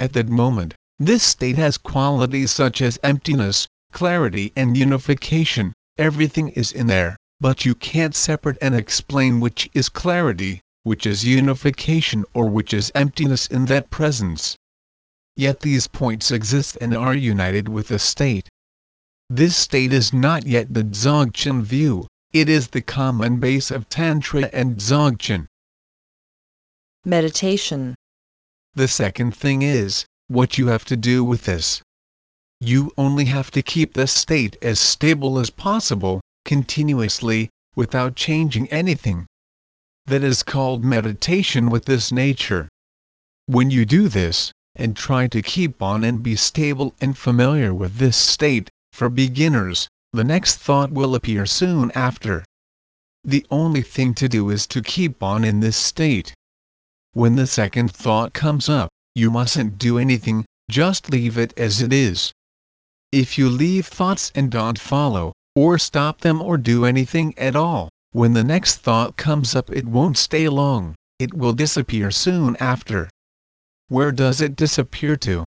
At that moment, this state has qualities such as emptiness, clarity and unification, everything is in there, but you can't separate and explain which is clarity, which is unification or which is emptiness in that presence. Yet these points exist and are united with the state. This state is not yet the Dzogchen view, it is the common base of Tantra and Dzogchen. Meditation. The second thing is, what you have to do with this. You only have to keep this state as stable as possible, continuously, without changing anything that is called meditation with this nature. When you do this, and try to keep on and be stable and familiar with this state, for beginners, the next thought will appear soon after. The only thing to do is to keep on in this state. When the second thought comes up, you mustn't do anything, just leave it as it is. If you leave thoughts and don't follow, or stop them or do anything at all, when the next thought comes up it won't stay long, it will disappear soon after. Where does it disappear to?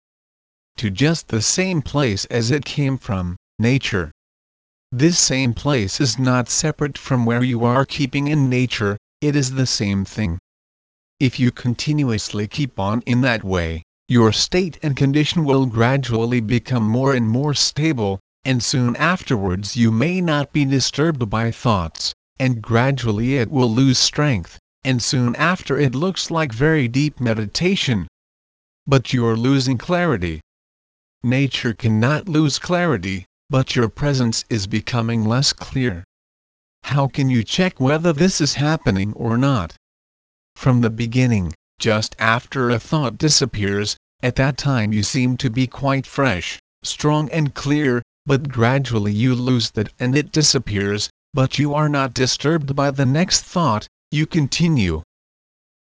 To just the same place as it came from, nature. This same place is not separate from where you are keeping in nature, it is the same thing. If you continuously keep on in that way, your state and condition will gradually become more and more stable, and soon afterwards you may not be disturbed by thoughts, and gradually it will lose strength, and soon after it looks like very deep meditation. But you're losing clarity. Nature cannot lose clarity, but your presence is becoming less clear. How can you check whether this is happening or not? From the beginning, just after a thought disappears, at that time you seem to be quite fresh, strong and clear, but gradually you lose that and it disappears, but you are not disturbed by the next thought, you continue.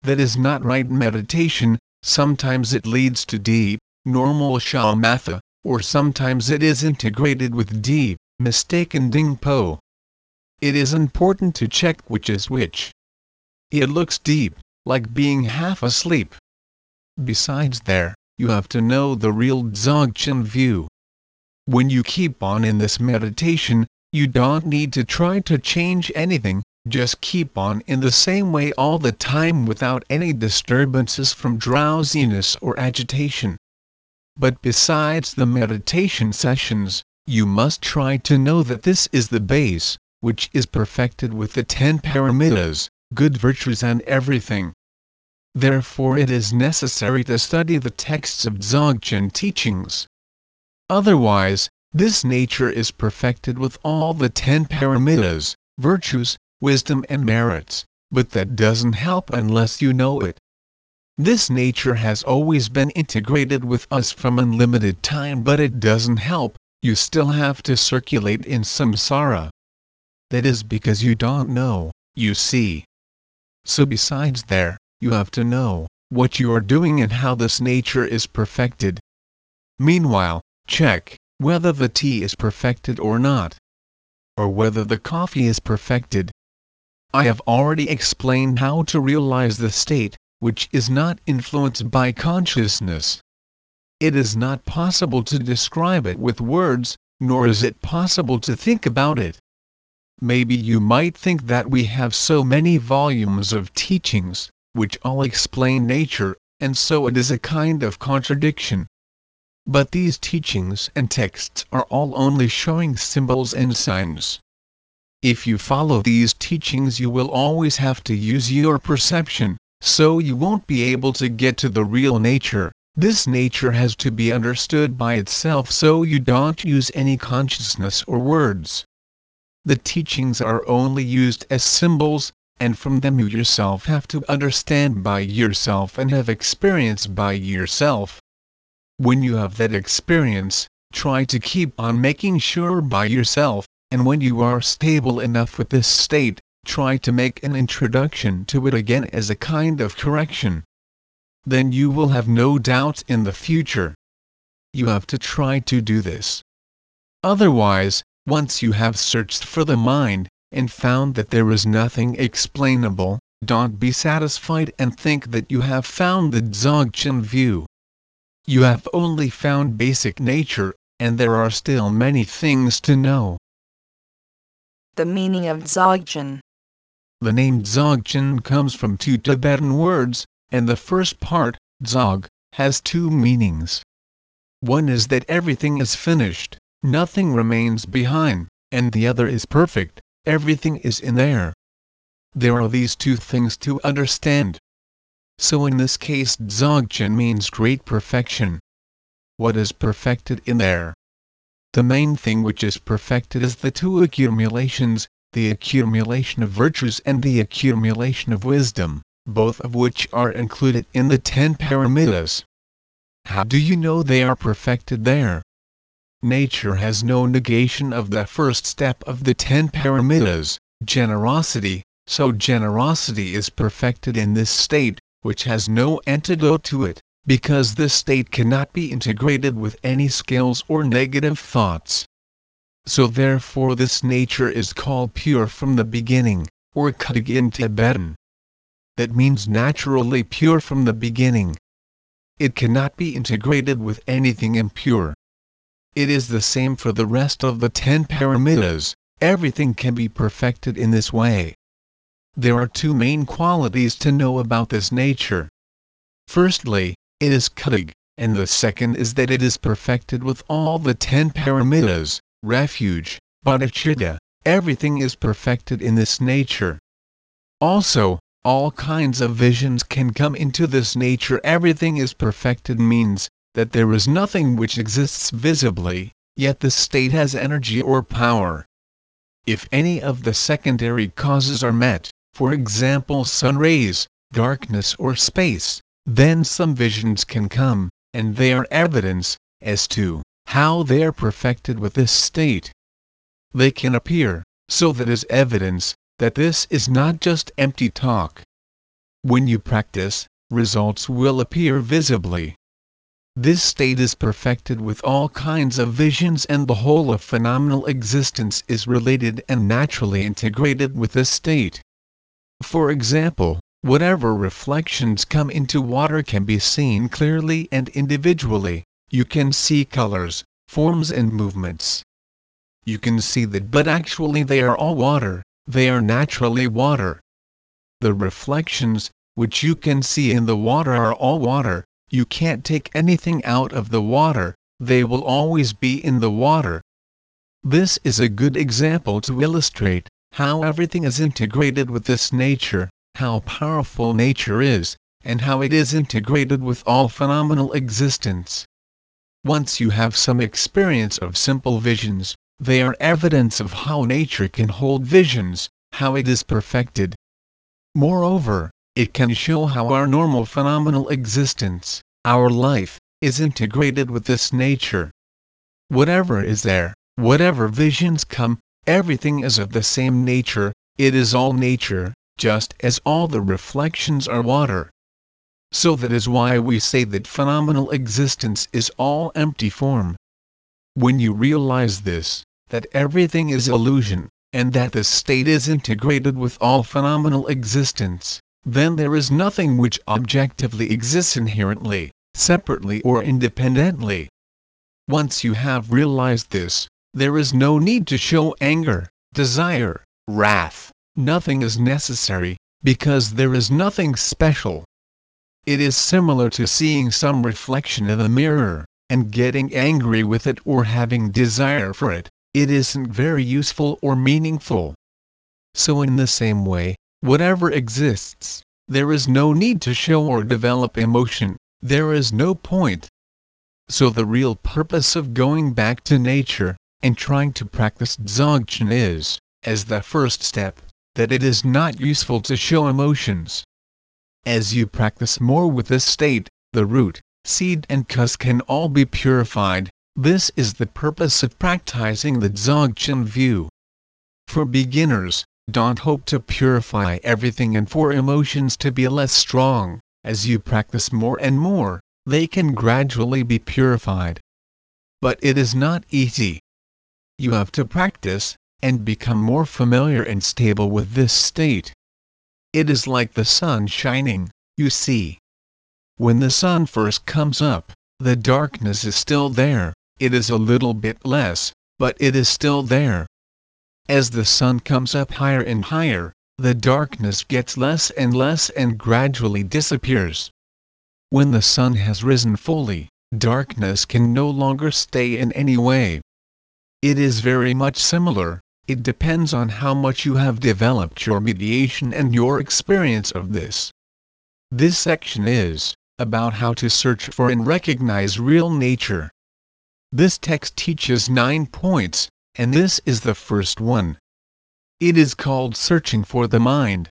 That is not right meditation, sometimes it leads to deep, normal shamatha, or sometimes it is integrated with deep, mistaken dingpo. It is important to check which is which. It looks deep, like being half asleep. Besides there, you have to know the real Dzogchen view. When you keep on in this meditation, you don't need to try to change anything, just keep on in the same way all the time without any disturbances from drowsiness or agitation. But besides the meditation sessions, you must try to know that this is the base, which is perfected with the ten paramitas, good virtues and everything. Therefore it is necessary to study the texts of Dzogchen teachings. Otherwise, this nature is perfected with all the ten paramitas, virtues, wisdom and merits, but that doesn't help unless you know it. This nature has always been integrated with us from unlimited time but it doesn't help, you still have to circulate in samsara. That is because you don't know, you see. So besides there, you have to know what you are doing and how this nature is perfected. Meanwhile, check whether the tea is perfected or not, or whether the coffee is perfected. I have already explained how to realize the state which is not influenced by consciousness. It is not possible to describe it with words, nor is it possible to think about it. Maybe you might think that we have so many volumes of teachings, which all explain nature, and so it is a kind of contradiction. But these teachings and texts are all only showing symbols and signs. If you follow these teachings you will always have to use your perception, so you won't be able to get to the real nature. This nature has to be understood by itself so you don't use any consciousness or words. The teachings are only used as symbols, and from them you yourself have to understand by yourself and have experience by yourself. When you have that experience, try to keep on making sure by yourself, and when you are stable enough with this state, try to make an introduction to it again as a kind of correction. Then you will have no doubts in the future. You have to try to do this. Otherwise, once you have searched for the mind, and found that there is nothing explainable, don't be satisfied and think that you have found the Dzogchen view. You have only found basic nature, and there are still many things to know. The meaning of Dzogchen. The name Dzogchen comes from two Tibetan words, and the first part, Dzog, has two meanings. One is that everything is finished, nothing remains behind, and the other is perfect, everything is in there. There are these two things to understand. So in this case Dzogchen means great perfection. What is perfected in there? The main thing which is perfected is the two accumulations, the accumulation of virtues and the accumulation of wisdom, both of which are included in the ten paramitas. How do you know they are perfected there? Nature has no negation of the first step of the ten paramitas, generosity, so generosity is perfected in this state, which has no antidote to it, because this state cannot be integrated with any skills or negative thoughts. So therefore this nature is called pure from the beginning, or Kadag in Tibetan. That means naturally pure from the beginning. It cannot be integrated with anything impure. It is the same for the rest of the ten paramitas, everything can be perfected in this way. There are two main qualities to know about this nature. Firstly, it is Kadag, and the second is that it is perfected with all the ten paramitas, refuge, bodhicitta, everything is perfected in this nature. Also, all kinds of visions can come into this nature everything is perfected means, that there is nothing which exists visibly, yet the state has energy or power. If any of the secondary causes are met, for example sun rays, darkness or space, then some visions can come, and they are evidence, as to how they are perfected with this state. They can appear, so that is evidence, that this is not just empty talk. When you practice, results will appear visibly. This state is perfected with all kinds of visions and the whole of phenomenal existence is related and naturally integrated with this state. For example, whatever reflections come into water can be seen clearly and individually, you can see colors, forms and movements. You can see that but actually they are all water, they are naturally water. The reflections, which you can see in the water are all water, you can't take anything out of the water, they will always be in the water. This is a good example to illustrate how everything is integrated with this nature, how powerful nature is, and how it is integrated with all phenomenal existence. Once you have some experience of simple visions, they are evidence of how nature can hold visions, how it is perfected. Moreover, it can show how our normal phenomenal existence, our life, is integrated with this nature. Whatever is there, whatever visions come, everything is of the same nature, it is all nature, just as all the reflections are water. So that is why we say that phenomenal existence is all empty form. When you realize this, that everything is illusion, and that the state is integrated with all phenomenal existence, then there is nothing which objectively exists inherently, separately or independently. Once you have realized this, there is no need to show anger, desire, wrath, nothing is necessary, because there is nothing special. It is similar to seeing some reflection in a mirror, and getting angry with it or having desire for it, it isn't very useful or meaningful. So in the same way, whatever exists, there is no need to show or develop emotion, there is no point. So the real purpose of going back to nature, and trying to practice Dzogchen is, as the first step, that it is not useful to show emotions. As you practice more with this state, the root, seed and cusp can all be purified, this is the purpose of practicing the Dzogchen view. For beginners, don't hope to purify everything and for emotions to be less strong, as you practice more and more, they can gradually be purified. But it is not easy you have to practice, and become more familiar and stable with this state. It is like the sun shining, you see. When the sun first comes up, the darkness is still there, it is a little bit less, but it is still there. As the sun comes up higher and higher, the darkness gets less and less and gradually disappears. When the sun has risen fully, darkness can no longer stay in any way. It is very much similar, it depends on how much you have developed your mediation and your experience of this. This section is about how to search for and recognize real nature. This text teaches nine points, and this is the first one. It is called Searching for the Mind.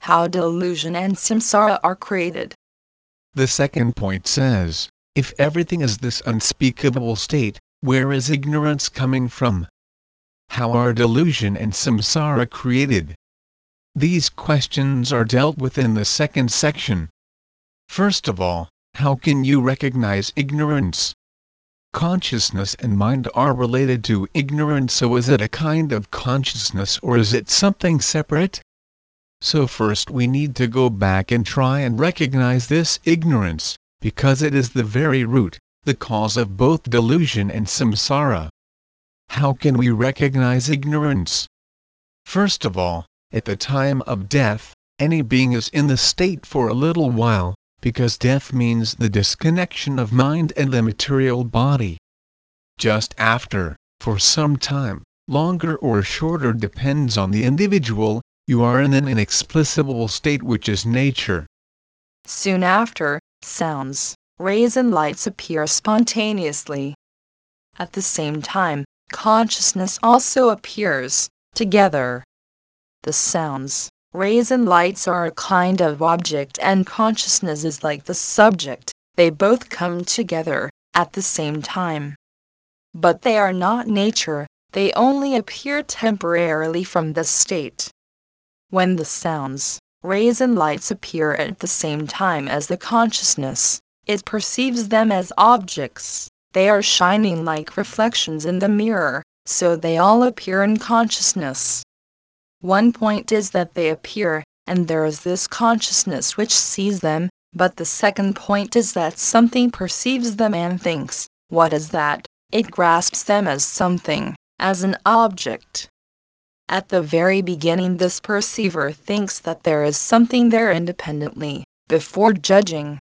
How delusion and samsara are created. The second point says, if everything is this unspeakable state, where is ignorance coming from? How are delusion and samsara created? These questions are dealt with in the second section. First of all, how can you recognize ignorance? Consciousness and mind are related to ignorance so is it a kind of consciousness or is it something separate? So first we need to go back and try and recognize this ignorance, because it is the very root, the cause of both delusion and samsara. How can we recognize ignorance? First of all, at the time of death, any being is in the state for a little while, because death means the disconnection of mind and the material body. Just after, for some time, longer or shorter depends on the individual, you are in an inexplicable state which is nature. Soon after, sounds, rays and lights appear spontaneously. At the same time, consciousness also appears, together. The sounds, rays and lights are a kind of object and consciousness is like the subject, they both come together, at the same time. But they are not nature, they only appear temporarily from this state. When the sounds, rays and lights appear at the same time as the consciousness, it perceives them as objects, they are shining like reflections in the mirror, so they all appear in consciousness. One point is that they appear, and there is this consciousness which sees them, but the second point is that something perceives them and thinks, what is that? It grasps them as something, as an object. At the very beginning, this perceiver thinks that there is something there independently, before judging.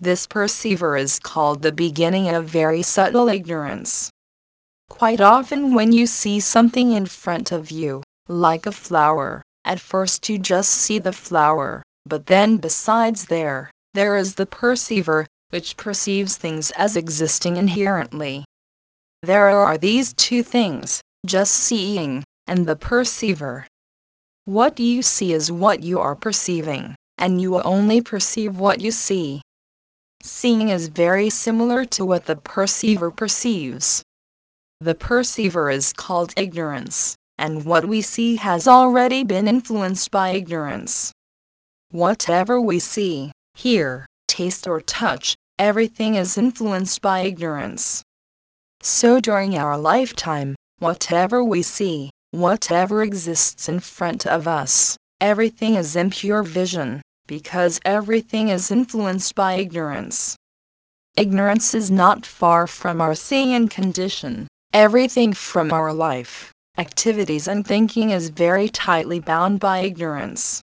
This perceiver is called the beginning of very subtle ignorance. Quite often, when you see something in front of you, like a flower, at first you just see the flower, but then besides there, there is the perceiver, which perceives things as existing inherently. There are these two things, just seeing, and the perceiver. What you see is what you are perceiving, and you only perceive what you see. Seeing is very similar to what the perceiver perceives. The perceiver is called ignorance, and what we see has already been influenced by ignorance. Whatever we see, hear, taste, or touch, everything is influenced by ignorance. So during our lifetime, whatever we see, whatever exists in front of us, everything is impure vision, because everything is influenced by ignorance. Ignorance is not far from our seeing condition. Everything from our life, activities, and thinking is very tightly bound by ignorance.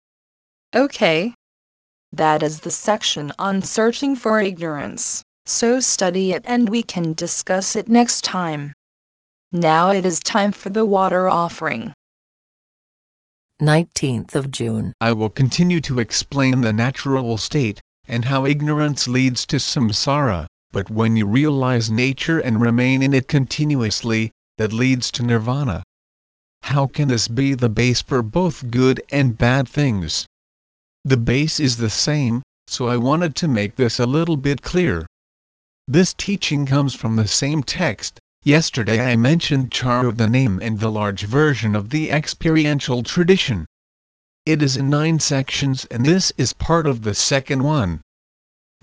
Okay. That is the section on searching for ignorance, so study it and we can discuss it next time. Now it is time for the water offering. 19th of June. I will continue to explain the natural state, and how ignorance leads to samsara, but when you realize nature and remain in it continuously, that leads to nirvana. How can this be the base for both good and bad things? The base is the same, so I wanted to make this a little bit clear. This teaching comes from the same text, Yesterday I mentioned Charo the name and the large version of the experiential tradition. It is in nine sections and this is part of the second one.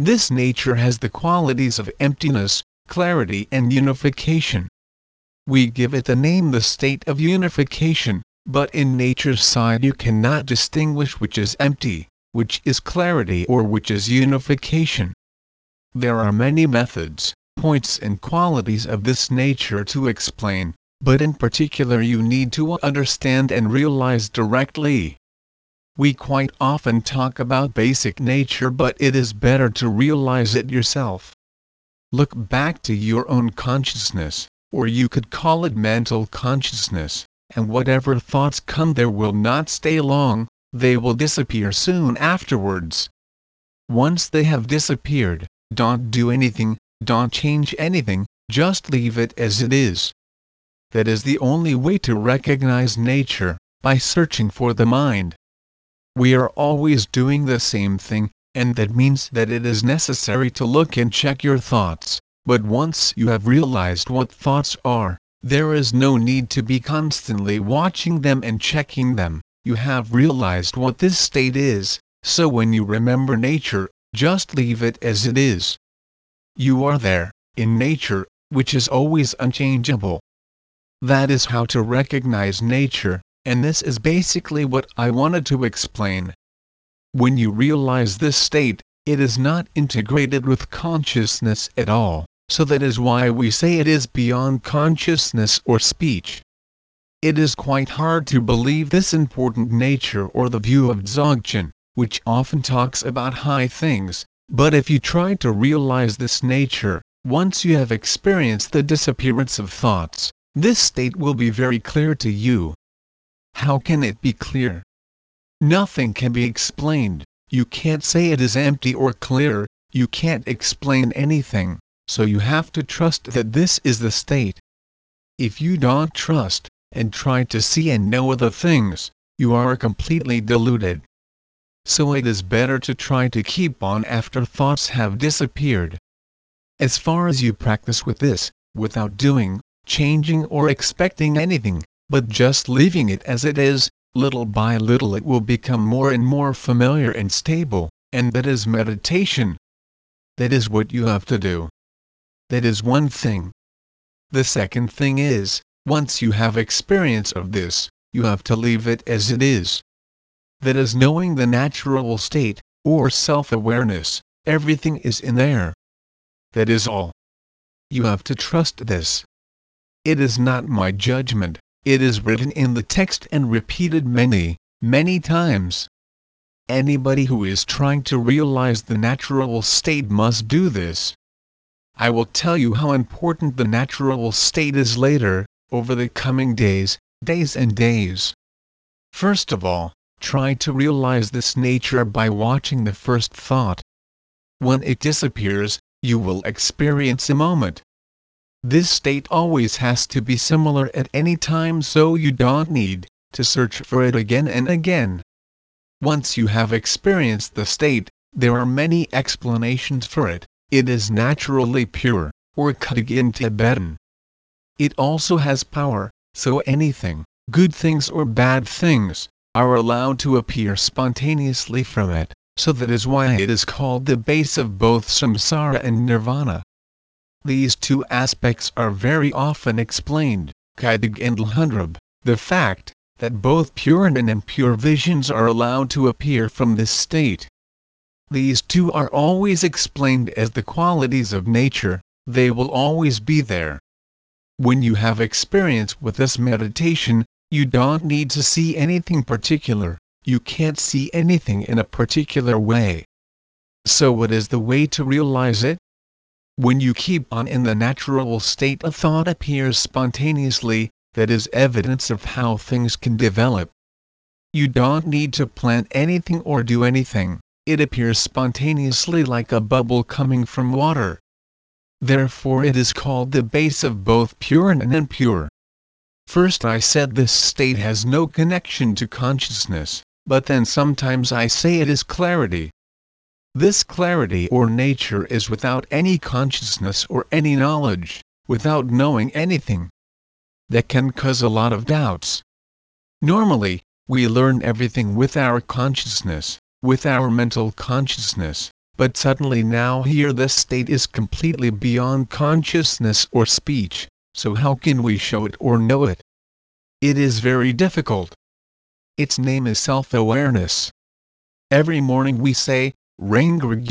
This nature has the qualities of emptiness, clarity and unification. We give it the name the state of unification, but in nature's side you cannot distinguish which is empty, which is clarity or which is unification. There are many methods, points and qualities of this nature to explain, but in particular you need to understand and realize directly. We quite often talk about basic nature but it is better to realize it yourself. Look back to your own consciousness, or you could call it mental consciousness, and whatever thoughts come there will not stay long, they will disappear soon afterwards. Once they have disappeared, don't do anything, don't change anything, just leave it as it is. That is the only way to recognize nature, by searching for the mind. We are always doing the same thing, and that means that it is necessary to look and check your thoughts, but once you have realized what thoughts are, there is no need to be constantly watching them and checking them, you have realized what this state is, so when you remember nature, just leave it as it is. You are there, in nature, which is always unchangeable. That is how to recognize nature, and this is basically what I wanted to explain. When you realize this state, it is not integrated with consciousness at all, so that is why we say it is beyond consciousness or speech. It is quite hard to believe this important nature or the view of Dzogchen, which often talks about high things, but if you try to realize this nature, once you have experienced the disappearance of thoughts, this state will be very clear to you. How can it be clear? Nothing can be explained, you can't say it is empty or clear, you can't explain anything, so you have to trust that this is the state. If you don't trust, and try to see and know other things, you are completely deluded. So it is better to try to keep on after thoughts have disappeared. As far as you practice with this, without doing, changing or expecting anything, but just leaving it as it is, little by little it will become more and more familiar and stable, and that is meditation. That is what you have to do. That is one thing. The second thing is, once you have experience of this, you have to leave it as it is. That is knowing the natural state, or self-awareness, everything is in there. That is all. You have to trust this. It is not my judgment, it is written in the text and repeated many, many times. Anybody who is trying to realize the natural state must do this. I will tell you how important the natural state is later, over the coming days, days and days. First of all, try to realize this nature by watching the first thought. When it disappears, you will experience a moment, this state always has to be similar at any time so you don't need to search for it again and again. Once you have experienced the state, there are many explanations for it. It is naturally pure, or Kadag in Tibetan. It also has power, so anything, good things or bad things, are allowed to appear spontaneously from it, so that is why it is called the base of both samsara and nirvana. These two aspects are very often explained, Kadag and Lhundrub, the fact that both pure and impure visions are allowed to appear from this state. These two are always explained as the qualities of nature, they will always be there. When you have experience with this meditation, you don't need to see anything particular, you can't see anything in a particular way. So what is the way to realize it? When you keep on in the natural state a thought appears spontaneously, that is evidence of how things can develop. You don't need to plan anything or do anything, it appears spontaneously like a bubble coming from water. Therefore it is called the base of both pure and impure. First I said this state has no connection to consciousness, but then sometimes I say it is clarity. This clarity or nature is without any consciousness or any knowledge, without knowing anything. That can cause a lot of doubts. Normally, we learn everything with our consciousness, with our mental consciousness, but suddenly now here this state is completely beyond consciousness or speech, so how can we show it or know it? It is very difficult. Its name is self-awareness. Every morning we say, Rangrig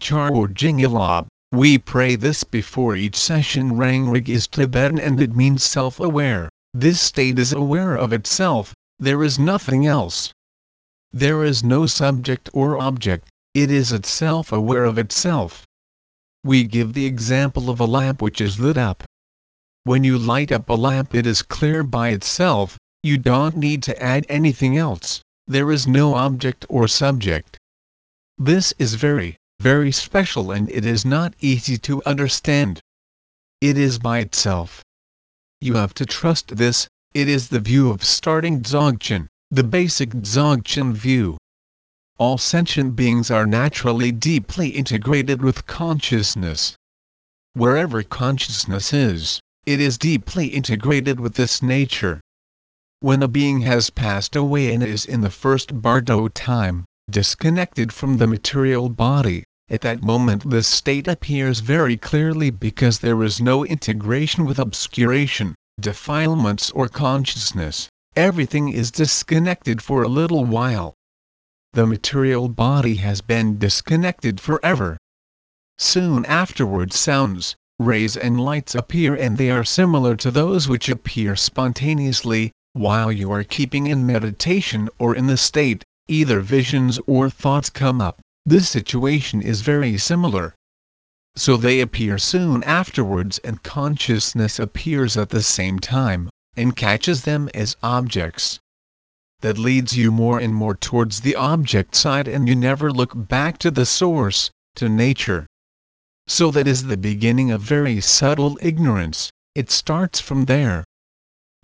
Char or Jingilab. We pray this before each session. Rangrig is Tibetan and it means self aware. This state is aware of itself, there is nothing else. There is no subject or object, it is itself aware of itself. We give the example of a lamp which is lit up. When you light up a lamp, it is clear by itself, you don't need to add anything else, there is no object or subject. This is very, very special and it is not easy to understand. It is by itself. You have to trust this, it is the view of starting Dzogchen, the basic Dzogchen view. All sentient beings are naturally deeply integrated with consciousness. Wherever consciousness is, it is deeply integrated with this nature. When a being has passed away and is in the first bardo time, disconnected from the material body, at that moment this state appears very clearly because there is no integration with obscuration, defilements or consciousness, everything is disconnected for a little while. The material body has been disconnected forever. Soon afterwards sounds, rays and lights appear and they are similar to those which appear spontaneously, while you are keeping in meditation or in the state either visions or thoughts come up, this situation is very similar. So they appear soon afterwards and consciousness appears at the same time, and catches them as objects. That leads you more and more towards the object side and you never look back to the source, to nature. so that is the beginning of very subtle ignorance, it starts from there.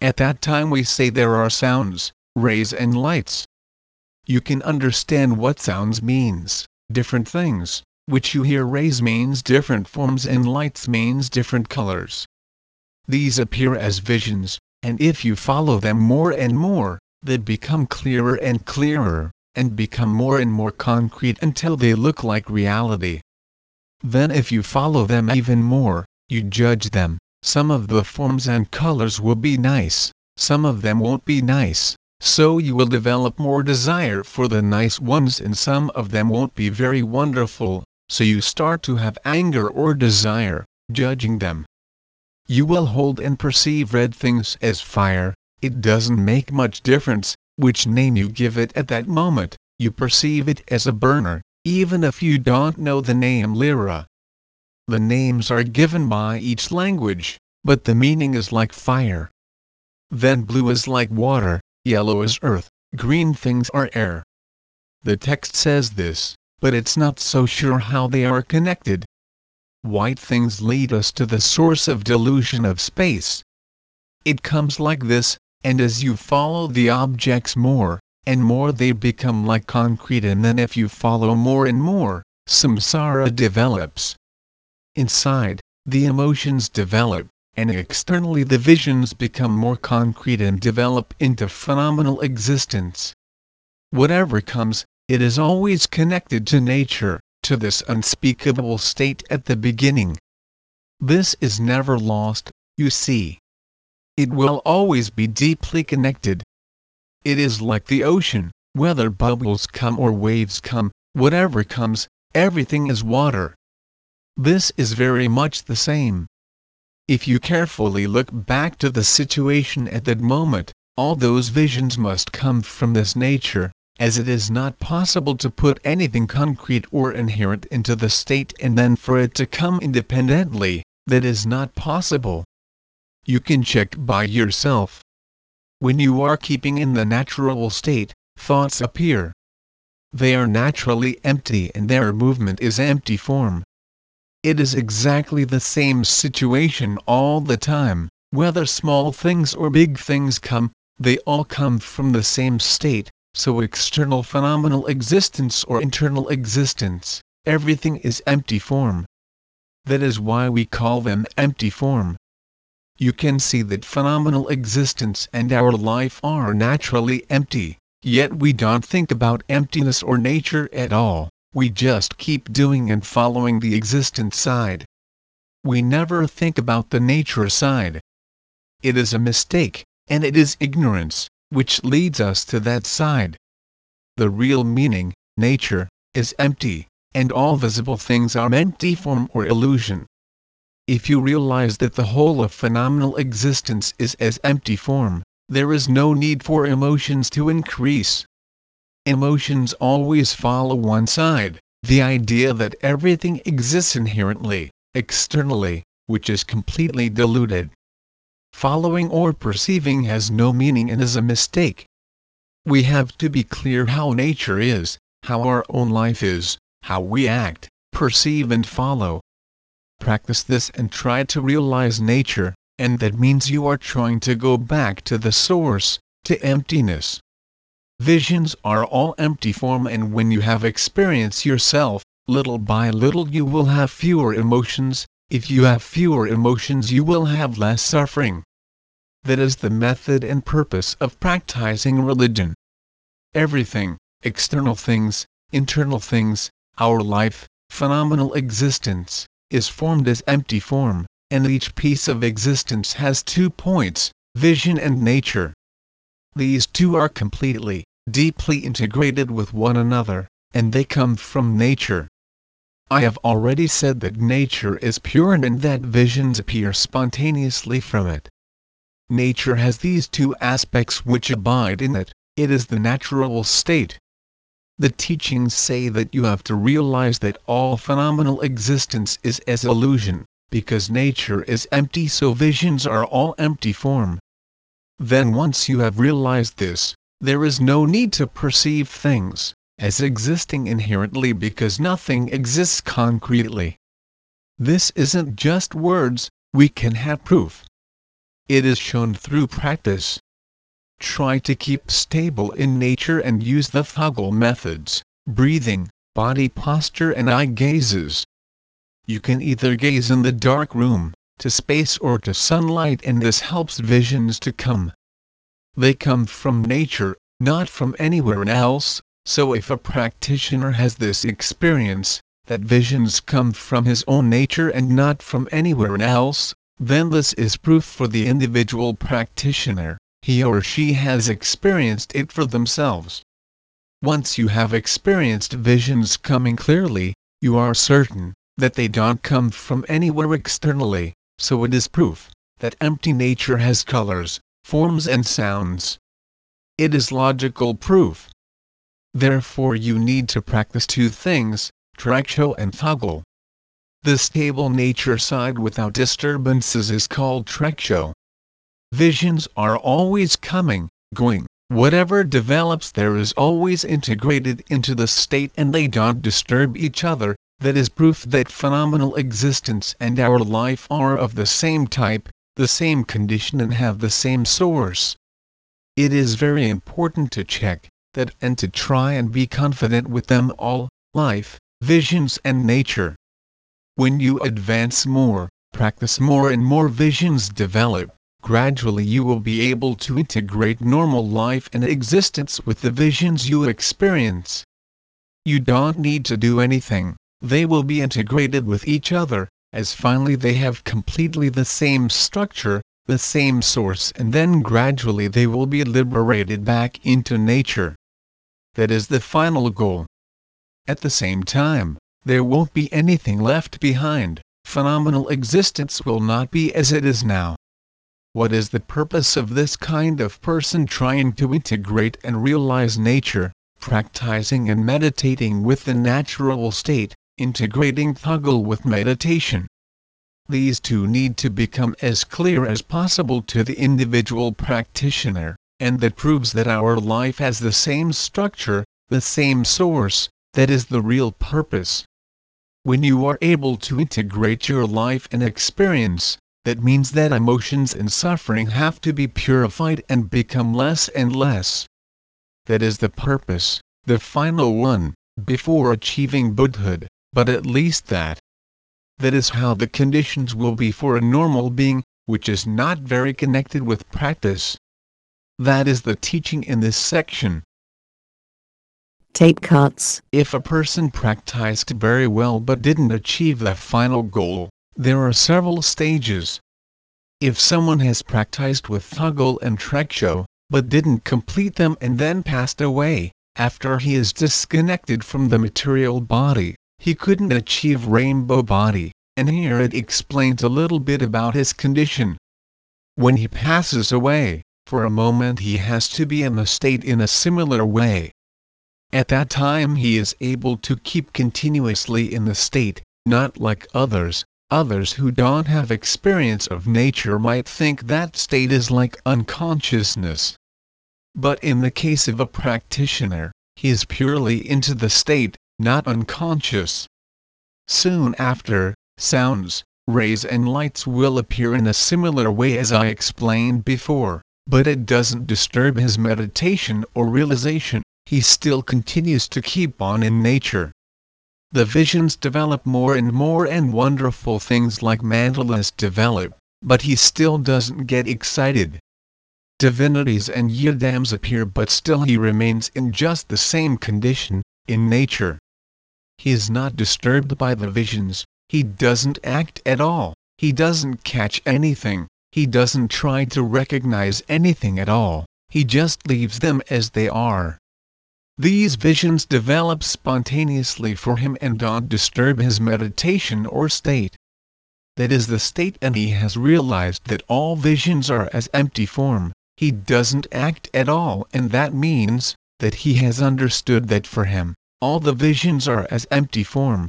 At that time we say there are sounds, rays and lights. You can understand what sounds means, different things, which you hear rays means different forms and lights means different colors. These appear as visions, and if you follow them more and more, they become clearer and clearer, and become more and more concrete until they look like reality. Then if you follow them even more, you judge them, some of the forms and colors will be nice, some of them won't be nice, so you will develop more desire for the nice ones and some of them won't be very wonderful, so you start to have anger or desire, judging them. You will hold and perceive red things as fire, it doesn't make much difference which name you give it at that moment, you perceive it as a burner, even if you don't know the name Lyra. The names are given by each language, but the meaning is like fire. Then blue is like water, yellow is earth, green things are air. The text says this, but it's not so sure how they are connected. White things lead us to the source of delusion of space. It comes like this, and as you follow the objects more and more they become like concrete and then if you follow more and more, samsara develops. Inside, the emotions develop, and externally the visions become more concrete and develop into phenomenal existence. Whatever comes, it is always connected to nature, to this unspeakable state at the beginning. This is never lost, you see it will always be deeply connected. It is like the ocean, whether bubbles come or waves come, whatever comes, everything is water. This is very much the same. If you carefully look back to the situation at that moment, all those visions must come from this nature, as it is not possible to put anything concrete or inherent into the state and then for it to come independently, that is not possible you can check by yourself. When you are keeping in the natural state, thoughts appear. They are naturally empty and their movement is empty form. It is exactly the same situation all the time, whether small things or big things come, they all come from the same state, so external phenomenal existence or internal existence, everything is empty form. That is why we call them empty form you can see that phenomenal existence and our life are naturally empty, yet we don't think about emptiness or nature at all, we just keep doing and following the existence side. We never think about the nature side. It is a mistake, and it is ignorance, which leads us to that side. The real meaning, nature, is empty, and all visible things are empty form or illusion if you realize that the whole of phenomenal existence is as empty form, there is no need for emotions to increase. Emotions always follow one side, the idea that everything exists inherently, externally, which is completely deluded. Following or perceiving has no meaning and is a mistake. We have to be clear how nature is, how our own life is, how we act, perceive and follow, practice this and try to realize nature, and that means you are trying to go back to the source, to emptiness. Visions are all empty form and when you have experience yourself, little by little you will have fewer emotions, if you have fewer emotions you will have less suffering. That is the method and purpose of practicing religion. Everything, external things, internal things, our life, phenomenal existence, is formed as empty form, and each piece of existence has two points, vision and nature. These two are completely, deeply integrated with one another, and they come from nature. I have already said that nature is pure and that visions appear spontaneously from it. Nature has these two aspects which abide in it, it is the natural state, the teachings say that you have to realize that all phenomenal existence is as illusion, because nature is empty so visions are all empty form. Then once you have realized this, there is no need to perceive things as existing inherently because nothing exists concretely. This isn't just words, we can have proof. It is shown through practice. Try to keep stable in nature and use the Thögal methods, breathing, body posture and eye gazes. You can either gaze in the dark room, to space or to sunlight and this helps visions to come. They come from nature, not from anywhere else, so if a practitioner has this experience, that visions come from his own nature and not from anywhere else, then this is proof for the individual practitioner, he or she has experienced it for themselves. Once you have experienced visions coming clearly, you are certain that they don't come from anywhere externally, so it is proof that empty nature has colors, forms and sounds. It is logical proof. Therefore you need to practice two things, Trekchö and Thögal. The stable nature side without disturbances is called Trekchö. Visions are always coming, going, whatever develops there is always integrated into the state and they don't disturb each other, that is proof that phenomenal existence and our life are of the same type, the same condition and have the same source. It is very important to check that and to try and be confident with them all, life, visions and nature. When you advance more, practice more and more visions develop, gradually you will be able to integrate normal life and existence with the visions you experience. You don't need to do anything they will be integrated with each other, as finally they have completely the same structure, the same source and then gradually they will be liberated back into nature. That is the final goal. At the same time, there won't be anything left behind, phenomenal existence will not be as it is now. What is the purpose of this kind of person trying to integrate and realize nature, practicing and meditating with the natural state, integrating Thögal with meditation. These two need to become as clear as possible to the individual practitioner, and that proves that our life has the same structure, the same source, that is the real purpose. When you are able to integrate your life and experience, that means that emotions and suffering have to be purified and become less and less. That is the purpose, the final one, before achieving Buddhahood but at least that. That is how the conditions will be for a normal being, which is not very connected with practice. That is the teaching in this section. Tape cuts. If a person practiced very well but didn't achieve the final goal, there are several stages. If someone has practiced with Thögal and Trekchö, but didn't complete them and then passed away, after he is disconnected from the material body, he couldn't achieve rainbow body, and here it explains a little bit about his condition. When he passes away, for a moment he has to be in the state in a similar way. At that time he is able to keep continuously in the state, not like others, others who don't have experience of nature might think that state is like unconsciousness. But in the case of a practitioner, he is purely into the state, not unconscious. Soon after, sounds, rays and lights will appear in a similar way as I explained before, but it doesn't disturb his meditation or realization, he still continues to keep on in nature. The visions develop more and more and wonderful things like mandalas develop, but he still doesn't get excited. Divinities and yidams appear but still he remains in just the same condition, in nature. He is not disturbed by the visions, he doesn't act at all, he doesn't catch anything, he doesn't try to recognize anything at all, he just leaves them as they are. These visions develop spontaneously for him and don't disturb his meditation or state. That is the state and he has realized that all visions are as empty form, he doesn't act at all and that means, that he has understood that for him, all the visions are as empty form.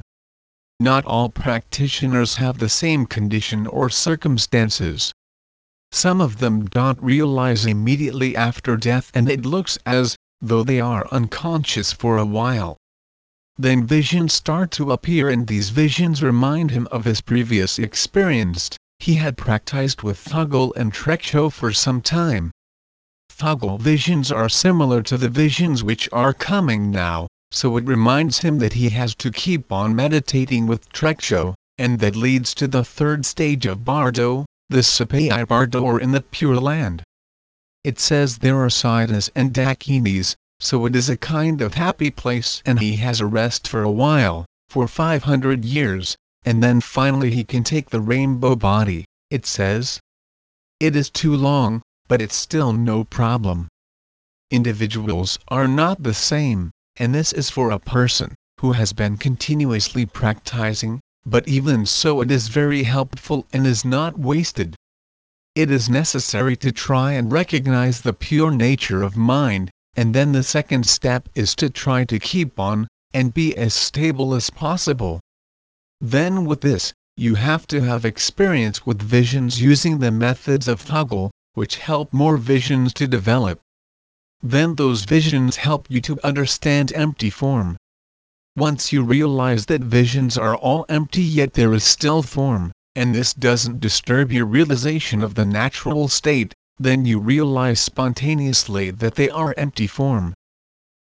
Not all practitioners have the same condition or circumstances. Some of them don't realize immediately after death and it looks as though they are unconscious for a while. then visions start to appear and these visions remind him of his previous experience. He had practiced with Thögal and Trekchö for some time. Thögal visions are similar to the visions which are coming now, so it reminds him that he has to keep on meditating with Trekchö, and that leads to the third stage of Bardo, the Sapai Bardo or in the Pure Land. It says there are Siddhas and Dakinis, so it is a kind of happy place and he has a rest for a while, for 500 years, and then finally he can take the rainbow body, it says. It is too long, but it's still no problem. Individuals are not the same, and this is for a person who has been continuously practicing, but even so it is very helpful and is not wasted. It is necessary to try and recognize the pure nature of mind, and then the second step is to try to keep on, and be as stable as possible. Then with this, you have to have experience with visions using the methods of Thögal, which help more visions to develop. Then those visions help you to understand empty form. Once you realize that visions are all empty yet there is still form, and this doesn't disturb your realization of the natural state, then you realize spontaneously that they are empty form.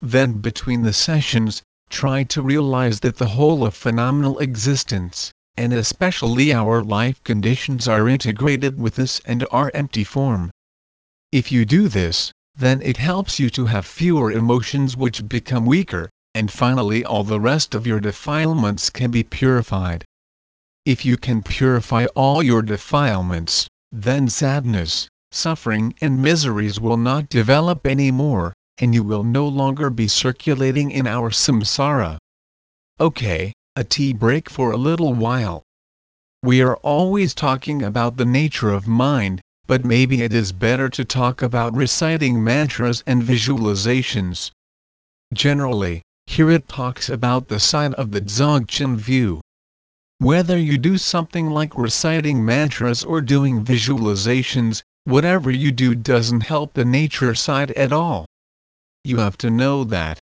Then between the sessions, try to realize that the whole of phenomenal existence, and especially our life conditions are integrated with this and are empty form. If you do this, then it helps you to have fewer emotions which become weaker, and finally all the rest of your defilements can be purified. If you can purify all your defilements, then sadness, suffering and miseries will not develop anymore, and you will no longer be circulating in our samsara. Okay, a tea break for a little while. We are always talking about the nature of mind, but maybe it is better to talk about reciting mantras and visualizations. Generally, here it talks about the side of the Dzogchen view. Whether you do something like reciting mantras or doing visualizations, whatever you do doesn't help the nature side at all. You have to know that.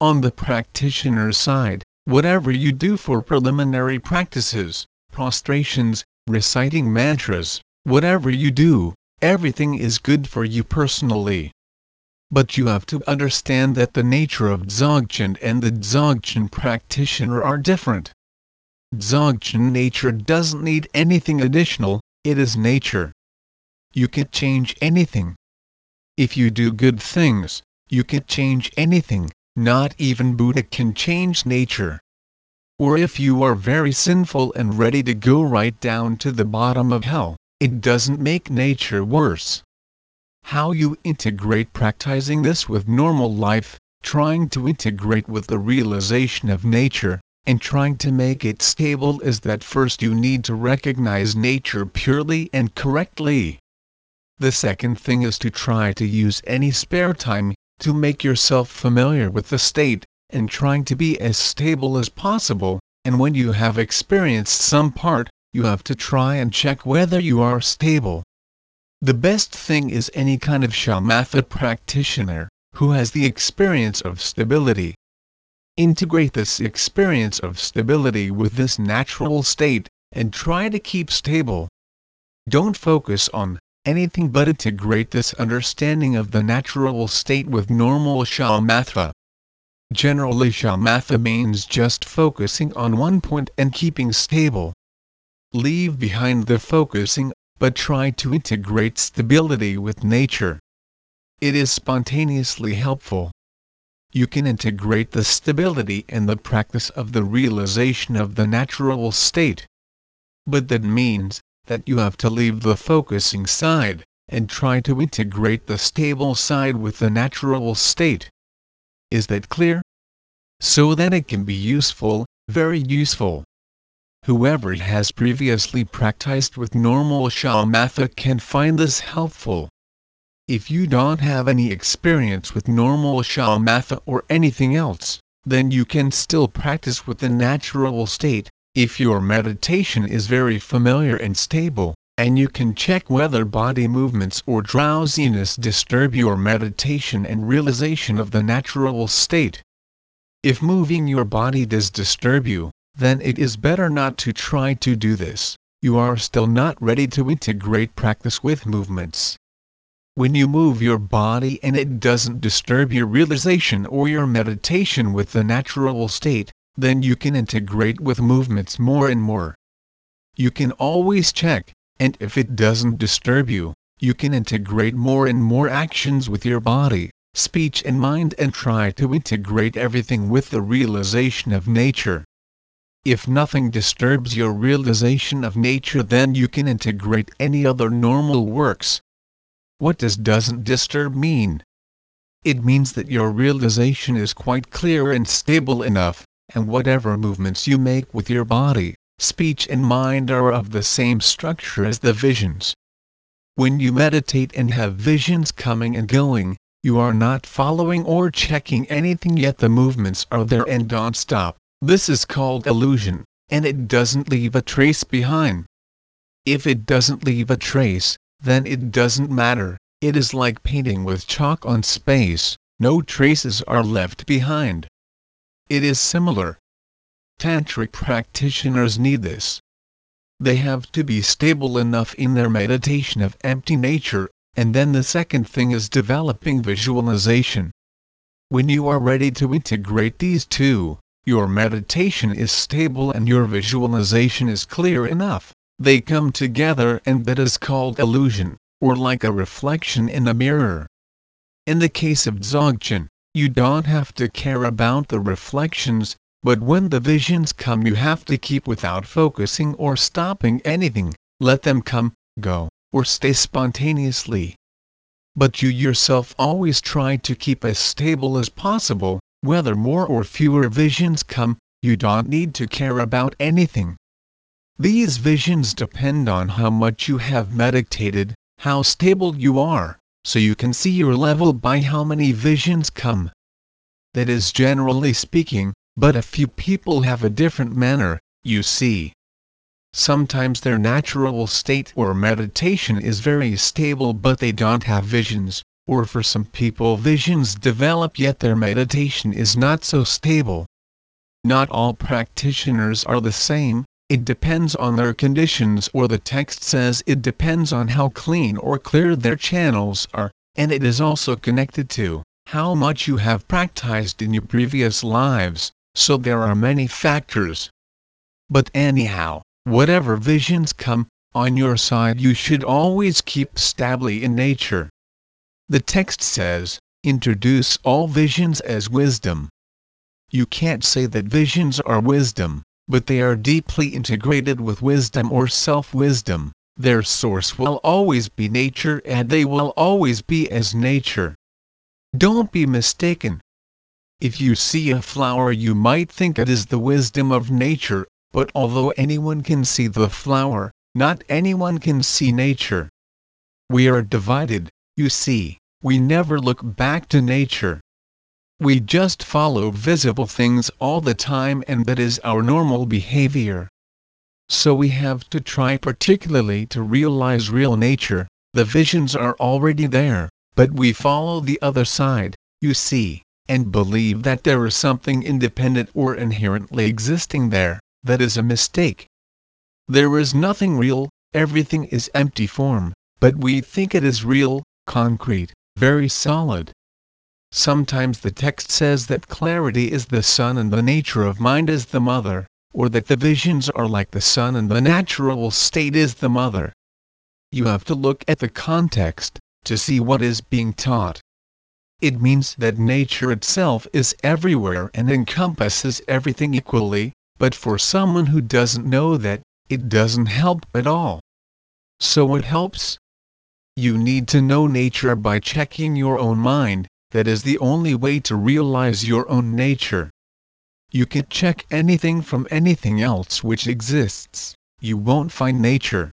On the practitioner side, whatever you do for preliminary practices, prostrations, reciting mantras, whatever you do, everything is good for you personally. But you have to understand that the nature of Dzogchen and the Dzogchen practitioner are different. Dzogchen nature doesn't need anything additional, it is nature you can change anything. If you do good things, you can change anything, not even Buddha can change nature. Or if you are very sinful and ready to go right down to the bottom of hell, it doesn't make nature worse. How you integrate practicing this with normal life, trying to integrate with the realization of nature, and trying to make it stable is that first you need to recognize nature purely and correctly. The second thing is to try to use any spare time to make yourself familiar with the state, and trying to be as stable as possible, and when you have experienced some part, you have to try and check whether you are stable. The best thing is any kind of shamatha practitioner, who has the experience of stability. Integrate this experience of stability with this natural state, and try to keep stable. Don't focus on anything but integrate this understanding of the natural state with normal shamatha. Generally shamatha means just focusing on one point and keeping stable. Leave behind the focusing, but try to integrate stability with nature. It is spontaneously helpful. You can integrate the stability and the practice of the realization of the natural state. But that means that you have to leave the focusing side, and try to integrate the stable side with the natural state. Is that clear? So that it can be useful, very useful. Whoever has previously practiced with normal shamatha can find this helpful. If you don't have any experience with normal shamatha or anything else, then you can still practice with the natural state, if your meditation is very familiar and stable, and you can check whether body movements or drowsiness disturb your meditation and realization of the natural state. If moving your body does disturb you, then it is better not to try to do this. You are still not ready to integrate practice with movements. When you move your body and it doesn't disturb your realization or your meditation with the natural state, then you can integrate with movements more and more. You can always check, and if it doesn't disturb you, you can integrate more and more actions with your body, speech and mind and try to integrate everything with the realization of nature. If nothing disturbs your realization of nature then you can integrate any other normal works, what does doesn't disturb mean? It means that your realization is quite clear and stable enough, and whatever movements you make with your body, speech and mind are of the same structure as the visions. When you meditate and have visions coming and going, you are not following or checking anything yet the movements are there and don't stop. This is called illusion, and it doesn't leave a trace behind. If it doesn't leave a trace, then it doesn't matter, it is like painting with chalk on space, no traces are left behind. It is similar. Tantric practitioners need this. They have to be stable enough in their meditation of empty nature, and then the second thing is developing visualization. When you are ready to integrate these two, your meditation is stable and your visualization is clear enough they come together and that is called illusion, or like a reflection in a mirror. In the case of Dzogchen, you don't have to care about the reflections, but when the visions come you have to keep without focusing or stopping anything, let them come, go, or stay spontaneously. But you yourself always try to keep as stable as possible, whether more or fewer visions come, you don't need to care about anything. These visions depend on how much you have meditated, how stable you are, so you can see your level by how many visions come. That is generally speaking, but a few people have a different manner, you see. Sometimes their natural state or meditation is very stable but they don't have visions, or for some people visions develop yet their meditation is not so stable. Not all practitioners are the same, it depends on their conditions or the text says it depends on how clean or clear their channels are, and it is also connected to how much you have practiced in your previous lives, so there are many factors. But anyhow, whatever visions come, on your side you should always keep stably in nature. The text says, introduce all visions as wisdom. You can't say that visions are wisdom, but they are deeply integrated with wisdom or self-wisdom. Their source will always be nature and they will always be as nature. Don't be mistaken. If you see a flower you might think it is the wisdom of nature, but although anyone can see the flower, not anyone can see nature. We are divided, you see, we never look back to nature. We just follow visible things all the time and that is our normal behavior. So we have to try particularly to realize real nature, the visions are already there, but we follow the other side, you see, and believe that there is something independent or inherently existing there, that is a mistake. There is nothing real, everything is empty form, but we think it is real, concrete, very solid. Sometimes the text says that clarity is the son and the nature of mind is the mother, or that the visions are like the sun and the natural state is the mother. You have to look at the context, to see what is being taught. It means that nature itself is everywhere and encompasses everything equally, but for someone who doesn't know that, it doesn't help at all. So what helps? You need to know nature by checking your own mind, that is the only way to realize your own nature. You can check anything from anything else which exists, you won't find nature.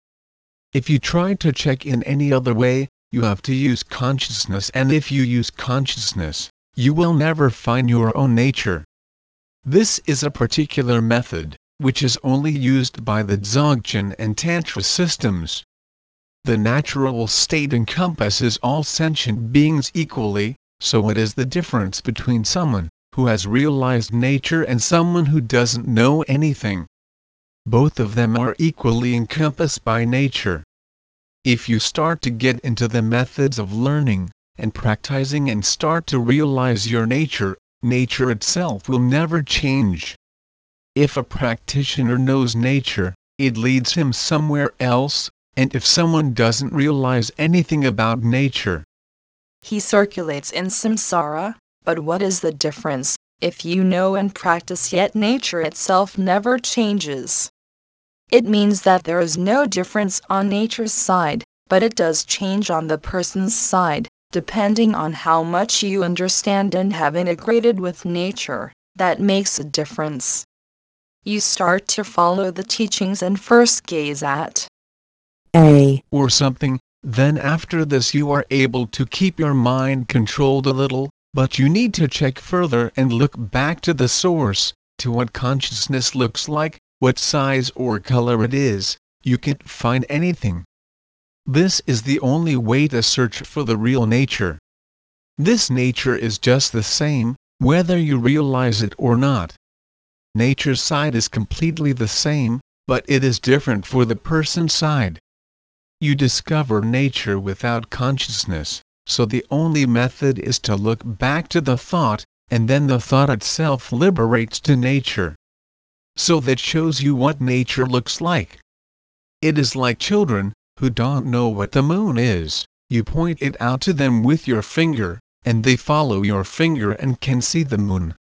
If you try to check in any other way, you have to use consciousness and if you use consciousness, you will never find your own nature. This is a particular method, which is only used by the Dzogchen and Tantra systems. The natural state encompasses all sentient beings equally, so what is the difference between someone who has realized nature and someone who doesn't know anything. Both of them are equally encompassed by nature. If you start to get into the methods of learning and practicing and start to realize your nature, nature itself will never change. If a practitioner knows nature, it leads him somewhere else, and if someone doesn't realize anything about nature, he circulates in samsara. But what is the difference if you know and practice yet nature itself never changes? It means that there is no difference on nature's side, but it does change on the person's side, depending on how much you understand and have integrated with nature. That makes a difference. You start to follow the teachings and first gaze at A. or something, then after this you are able to keep your mind controlled a little, but you need to check further and look back to the source, to what consciousness looks like, what size or color it is, you can't find anything. This is the only way to search for the real nature. This nature is just the same, whether you realize it or not. Nature's side is completely the same, but it is different for the person's side. You discover nature without consciousness, so the only method is to look back to the thought, and then the thought itself liberates to nature. So that shows you what nature looks like. It is like children, who don't know what the moon is, you point it out to them with your finger, and they follow your finger and can see the moon.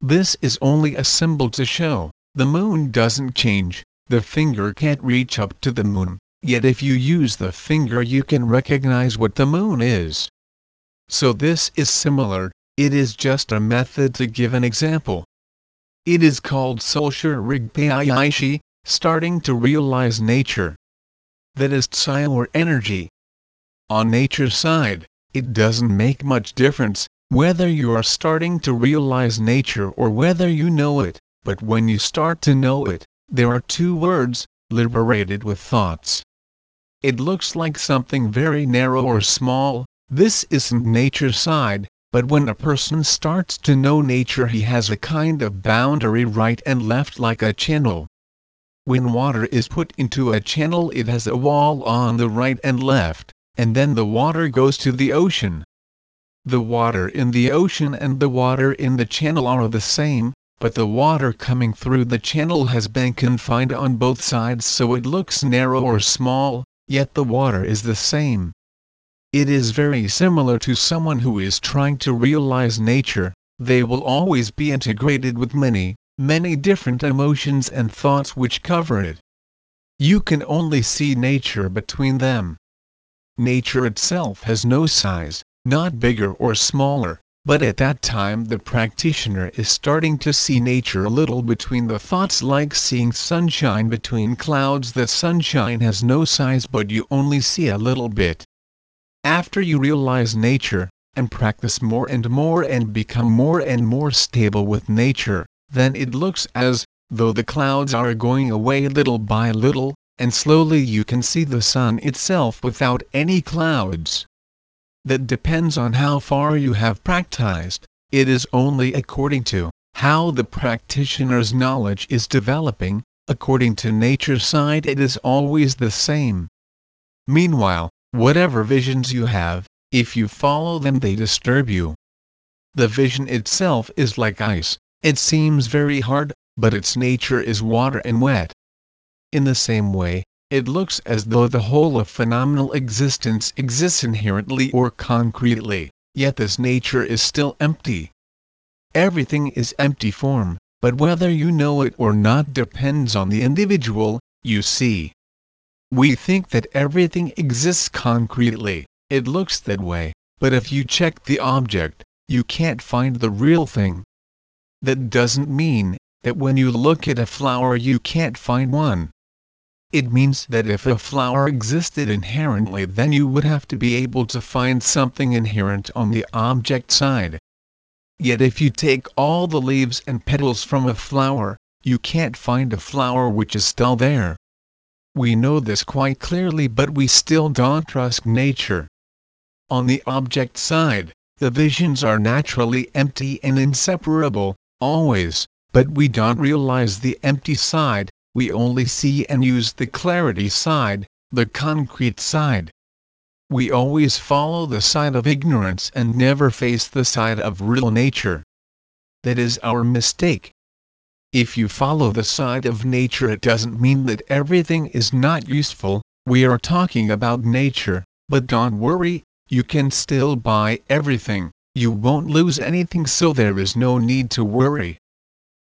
This is only a symbol to show, the moon doesn't change, the finger can't reach up to the moon, yet if you use the finger you can recognize what the moon is. So this is similar, it is just a method to give an example. It is called Rigpayaishi, starting to realize nature that is psi or energy. On nature's side, it doesn't make much difference whether you are starting to realize nature or whether you know it, but when you start to know it, there are two words, liberated with thoughts. It looks like something very narrow or small, this isn't nature's side, but when a person starts to know nature he has a kind of boundary right and left like a channel. When water is put into a channel it has a wall on the right and left, and then the water goes to the ocean. The water in the ocean and the water in the channel are the same, but the water coming through the channel has been confined on both sides so it looks narrow or small, yet the water is the same. It is very similar to someone who is trying to realize nature, they will always be integrated with many, many different emotions and thoughts which cover it. You can only see nature between them. Nature itself has no size, not bigger or smaller, but at that time the practitioner is starting to see nature a little between the thoughts like seeing sunshine between clouds the sunshine has no size but you only see a little bit. After you realize nature, and practice more and more and become more and more stable with nature, then it looks as though the clouds are going away little by little, and slowly you can see the sun itself without any clouds. That depends on how far you have practiced, it is only according to how the practitioner's knowledge is developing, according to nature's side it is always the same. Meanwhile, whatever visions you have, if you follow them they disturb you. The vision itself is like ice, it seems very hard, but its nature is water and wet. In the same way, it looks as though the whole of phenomenal existence exists inherently or concretely, yet this nature is still empty. Everything is empty form, but whether you know it or not depends on the individual, you see. We think that everything exists concretely, it looks that way, but if you check the object, you can't find the real thing that doesn't mean that when you look at a flower you can't find one. It means that if a flower existed inherently then you would have to be able to find something inherent on the object side. Yet if you take all the leaves and petals from a flower, you can't find a flower which is still there. We know this quite clearly but we still don't trust nature. On the object side, the visions are naturally empty and inseparable, always, but we don't realize the empty side, we only see and use the clarity side, the concrete side. We always follow the side of ignorance and never face the side of real nature. That is our mistake. If you follow the side of nature, it doesn't mean that everything is not useful, we are talking about nature, but don't worry, you can still buy everything, you won't lose anything, so there is no need to worry.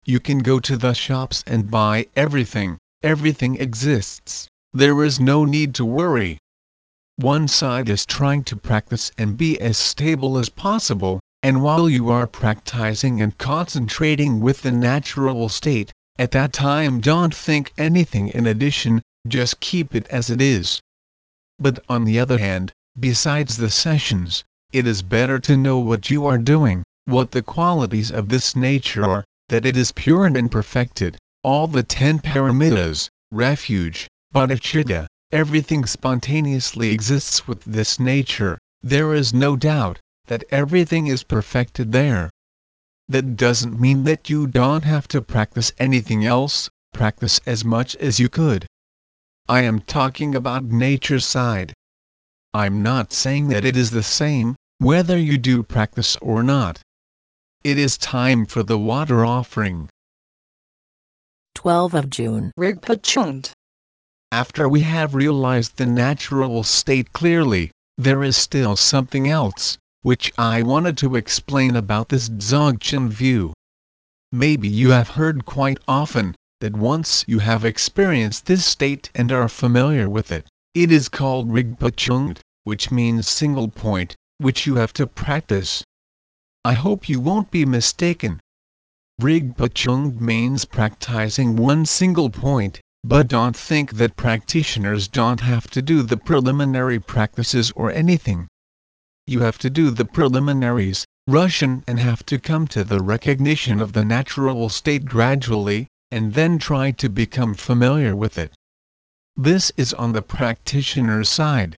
You can go to the shops and buy everything, everything exists, there is no need to worry. One side is trying to practice and be as stable as possible, and while you are practicing and concentrating with the natural state, at that time don't think anything in addition, just keep it as it is. But on the other hand, besides the sessions, it is better to know what you are doing, what the qualities of this nature are, that it is pure and perfected, all the ten paramitas, refuge, bodhicitta, everything spontaneously exists with this nature, there is no doubt that everything is perfected there. That doesn't mean that you don't have to practice anything else, practice as much as you could. I am talking about nature side. I'm not saying that it is the same, whether you do practice or not. It is time for the water offering. 12 of June. Rigpa Chungd. After we have realized the natural state clearly, there is still something else, which I wanted to explain about this Dzogchen view. Maybe you have heard quite often, that once you have experienced this state and are familiar with it, it is called Rigpa Chungd, which means single point, which you have to practice. I hope you won't be mistaken. Rigpa Chungd means practicing one single point, but don't think that practitioners don't have to do the preliminary practices or anything. You have to do the preliminaries, Rushen and have to come to the recognition of the natural state gradually, and then try to become familiar with it. This is on the practitioner's side.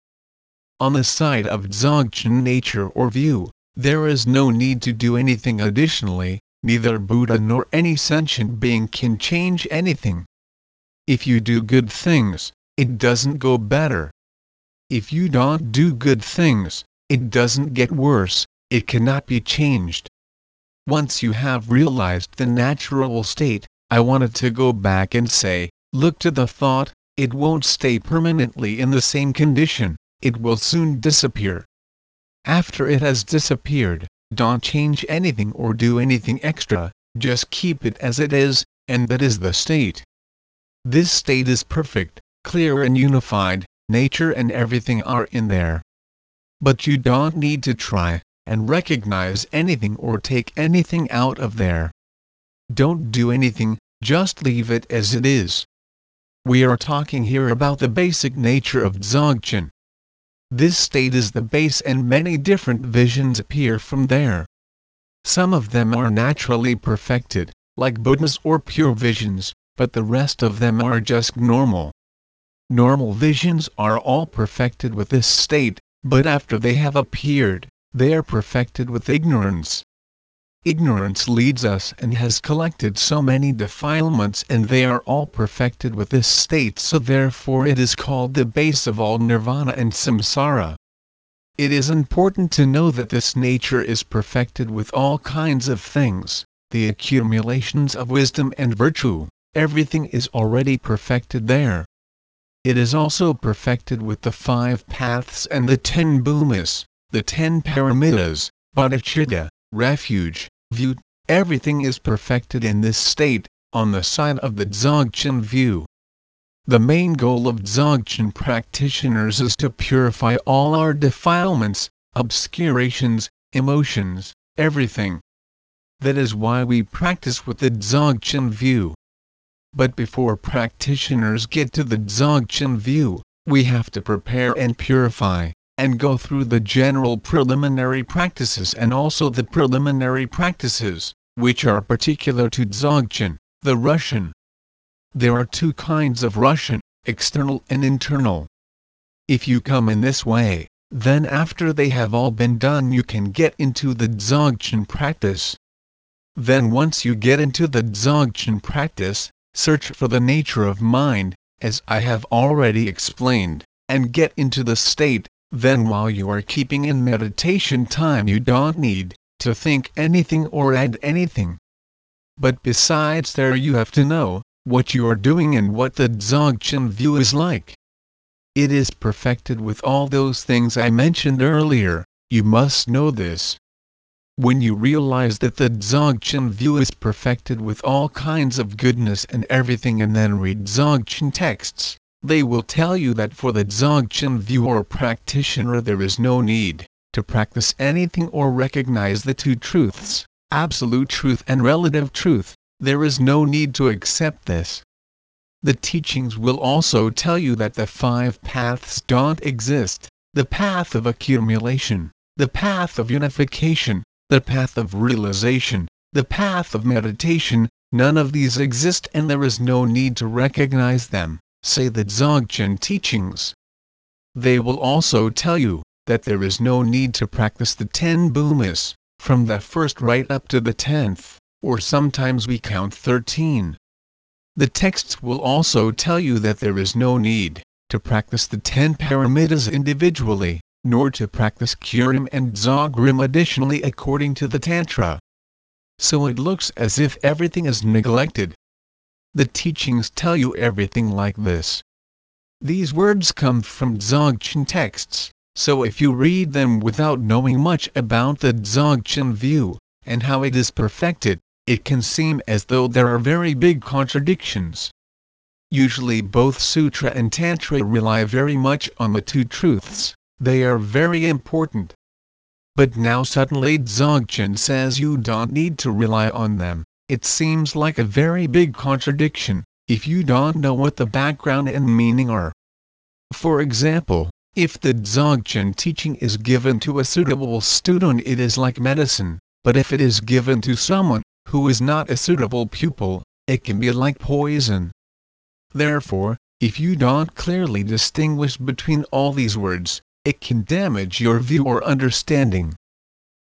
On the side of Dzogchen nature or view, there is no need to do anything additionally, neither Buddha nor any sentient being can change anything. If you do good things, it doesn't go better. If you don't do good things, it doesn't get worse, it cannot be changed. Once you have realized the natural state, I wanted to go back and say, look to the thought, it won't stay permanently in the same condition, it will soon disappear. After it has disappeared, don't change anything or do anything extra, just keep it as it is, and that is the state. This state is perfect, clear and unified, nature and everything are in there. But you don't need to try and recognize anything or take anything out of there. Don't do anything, just leave it as it is. We are talking here about the basic nature of Dzogchen. This state is the base and many different visions appear from there. Some of them are naturally perfected, like Buddhas or pure visions, but the rest of them are just normal. Normal visions are all perfected with this state, but after they have appeared, they are perfected with ignorance. Ignorance leads us and has collected so many defilements and they are all perfected with this state so therefore it is called the base of all nirvana and samsara. It is important to know that this nature is perfected with all kinds of things, the accumulations of wisdom and virtue, everything is already perfected there. It is also perfected with the five paths and the ten bhumis, the ten paramitas, bodhicitta, refuge, view, everything is perfected in this state, on the side of the Dzogchen view. The main goal of Dzogchen practitioners is to purify all our defilements, obscurations, emotions, everything. That is why we practice with the Dzogchen view. But before practitioners get to the Dzogchen view, we have to prepare and purify and go through the general preliminary practices and also the preliminary practices, which are particular to Dzogchen, the Rushen. There are two kinds of Rushen, external and internal. If you come in this way, Then after they have all been done you can get into the Dzogchen practice. Then once you get into the Dzogchen practice, search for the nature of mind, as I have already explained, and get into the state, then while you are keeping in meditation time you don't need to think anything or add anything. But besides there you have to know what you are doing and what the Dzogchen view is like. It is perfected with all those things I mentioned earlier, you must know this. When you realize that the Dzogchen view is perfected with all kinds of goodness and everything and then read Dzogchen texts, they will tell you that for the Dzogchen view or practitioner there is no need to practice anything or recognize the two truths, absolute truth and relative truth, there is no need to accept this. The teachings will also tell you that the five paths don't exist, the path of accumulation, the path of unification, the path of realization, the path of meditation, none of these exist and there is no need to recognize them say the Dzogchen teachings. They will also tell you that there is no need to practice the ten bhumis, from the first right up to the tenth, or sometimes we count thirteen. The texts will also tell you that there is no need to practice the ten paramitas individually, nor to practice Kurim and Dzogrim additionally according to the Tantra. So it looks as if everything is neglected, the teachings tell you everything like this. These words come from Dzogchen texts, so if you read them without knowing much about the Dzogchen view, and how it is perfected, it can seem as though there are very big contradictions. Usually both Sutra and Tantra rely very much on the two truths, they are very important. But now suddenly Dzogchen says you don't need to rely on them, it seems like a very big contradiction, if you don't know what the background and meaning are. For example, if the Dzogchen teaching is given to a suitable student it is like medicine, but if it is given to someone who is not a suitable pupil, it can be like poison. Therefore, if you don't clearly distinguish between all these words, it can damage your view or understanding.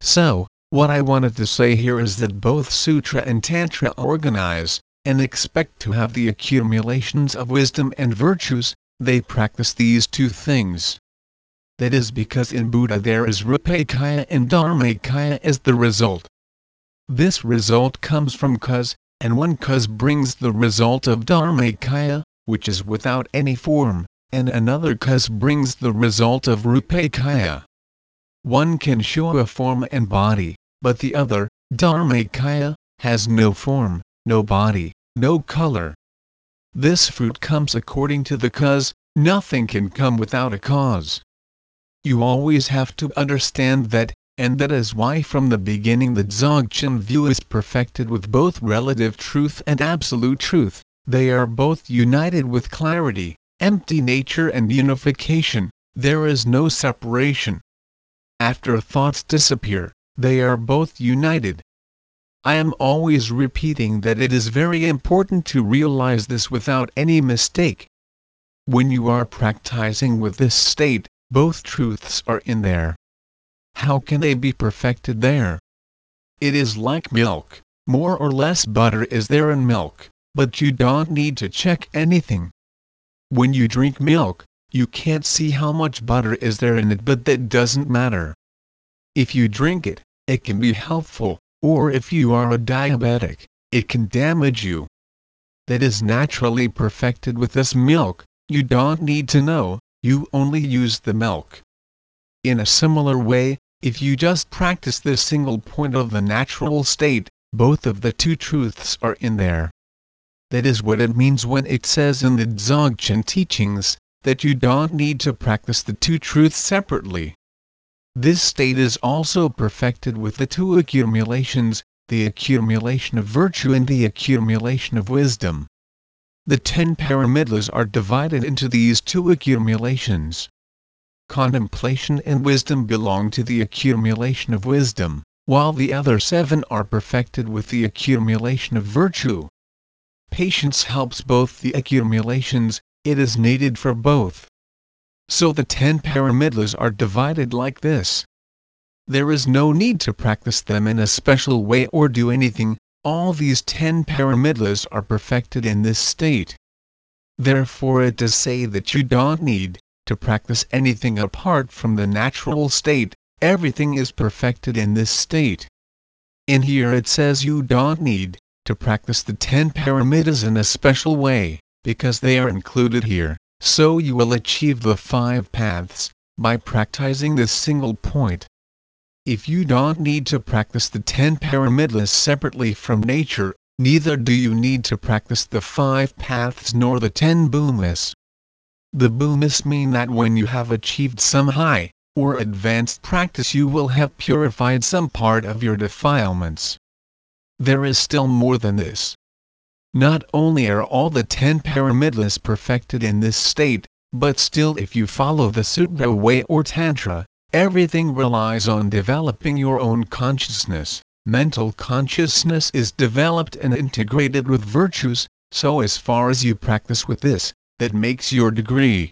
So, what I wanted to say here is that both Sutra and Tantra organize, and expect to have the accumulations of wisdom and virtues, they practice these two things. That is because in Buddha there is Rupakaya and Dharmakaya as the result. This result comes from cause, and one cause brings the result of Dharmakaya, which is without any form, and another cause brings the result of Rupakaya. One can show a form and body, but the other, Dharmakaya, has no form, no body, no color. This fruit comes according to the cause, nothing can come without a cause. You always have to understand that, and that is why from the beginning the Dzogchen view is perfected with both relative truth and absolute truth, they are both united with clarity, empty nature and unification, there is no separation after thoughts disappear, they are both united. I am always repeating that it is very important to realize this without any mistake. When you are practicing with this state, both truths are in there. How can they be perfected there? It is like milk, more or less butter is there in milk, but you don't need to check anything. When you drink milk, you can't see how much butter is there in it but that doesn't matter. If you drink it, it can be helpful, or if you are a diabetic, it can damage you. That is naturally perfected with this milk, you don't need to know, you only use the milk. In a similar way, if you just practice this single point of the natural state, both of the two truths are in there. That is what it means when it says in the Dzogchen teachings, that you don't need to practice the two truths separately. This state is also perfected with the two accumulations, the accumulation of virtue and the accumulation of wisdom. The ten paramitas are divided into these two accumulations. Contemplation and wisdom belong to the accumulation of wisdom, while the other seven are perfected with the accumulation of virtue. Patience helps both the accumulations, it is needed for both. So the ten paramitas are divided like this. There is no need to practice them in a special way or do anything, all these ten paramitas are perfected in this state. Therefore it does say that you don't need to practice anything apart from the natural state, everything is perfected in this state. In here it says you don't need to practice the ten paramitas in a special way, because they are included here, so you will achieve the five paths, by practicing this single point. If you don't need to practice the ten paramitas separately from nature, neither do you need to practice the five paths nor the ten bhumis. The bhumis mean that when you have achieved some high, or advanced practice you will have purified some part of your defilements. There is still more than this. Not only are all the ten paramitas perfected in this state, but still if you follow the Sutra way or Tantra, everything relies on developing your own consciousness mental consciousness is developed and integrated with virtues, so as far as you practice with this, that makes your degree.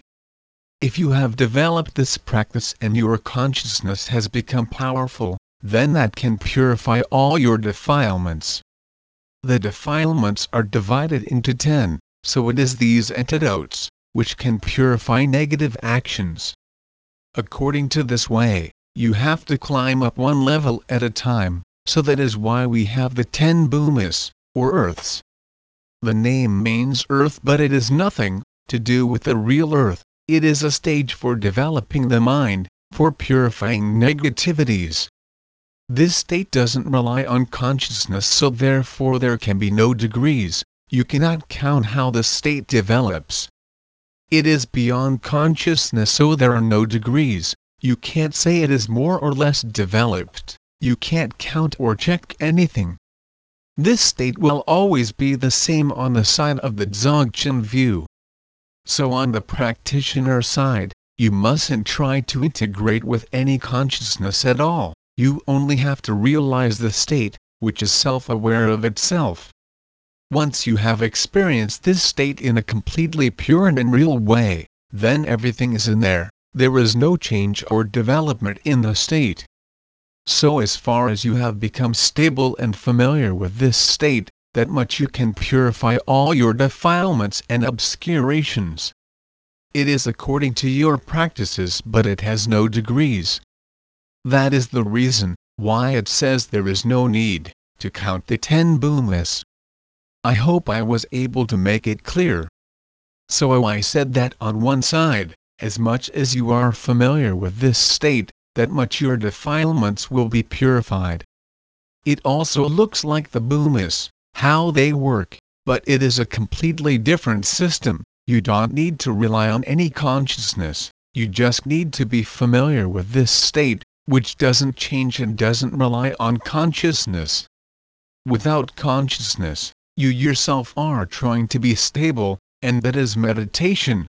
If you have developed this practice and your consciousness has become powerful, then that can purify all your defilements. The defilements are divided into ten, so it is these antidotes, which can purify negative actions. According to this way, you have to climb up one level at a time, so that is why we have the ten bhumis, or earths. The name means earth but it is nothing to do with the real earth, it is a stage for developing the mind, for purifying negativities. This state doesn't rely on consciousness so therefore there can be no degrees, you cannot count how the state develops. It is beyond consciousness so there are no degrees, you can't say it is more or less developed you can't count or check anything. This state will always be the same on the side of the Dzogchen view. So on the practitioner side, you mustn't try to integrate with any consciousness at all, you only have to realize the state, which is self-aware of itself. Once you have experienced this state in a completely pure and real way, then everything is in there, there is no change or development in the state. So as far as you have become stable and familiar with this state, that much you can purify all your defilements and obscurations. It is according to your practices but it has no degrees. That is the reason why it says there is no need to count the ten bhumis. I hope I was able to make it clear. So I said that on one side, as much as you are familiar with this state, that much your defilements will be purified. It also looks like the bhumis, how they work, but it is a completely different system, you don't need to rely on any consciousness, you just need to be familiar with this state, which doesn't change and doesn't rely on consciousness. Without consciousness, you yourself are trying to be stable, and that is meditation.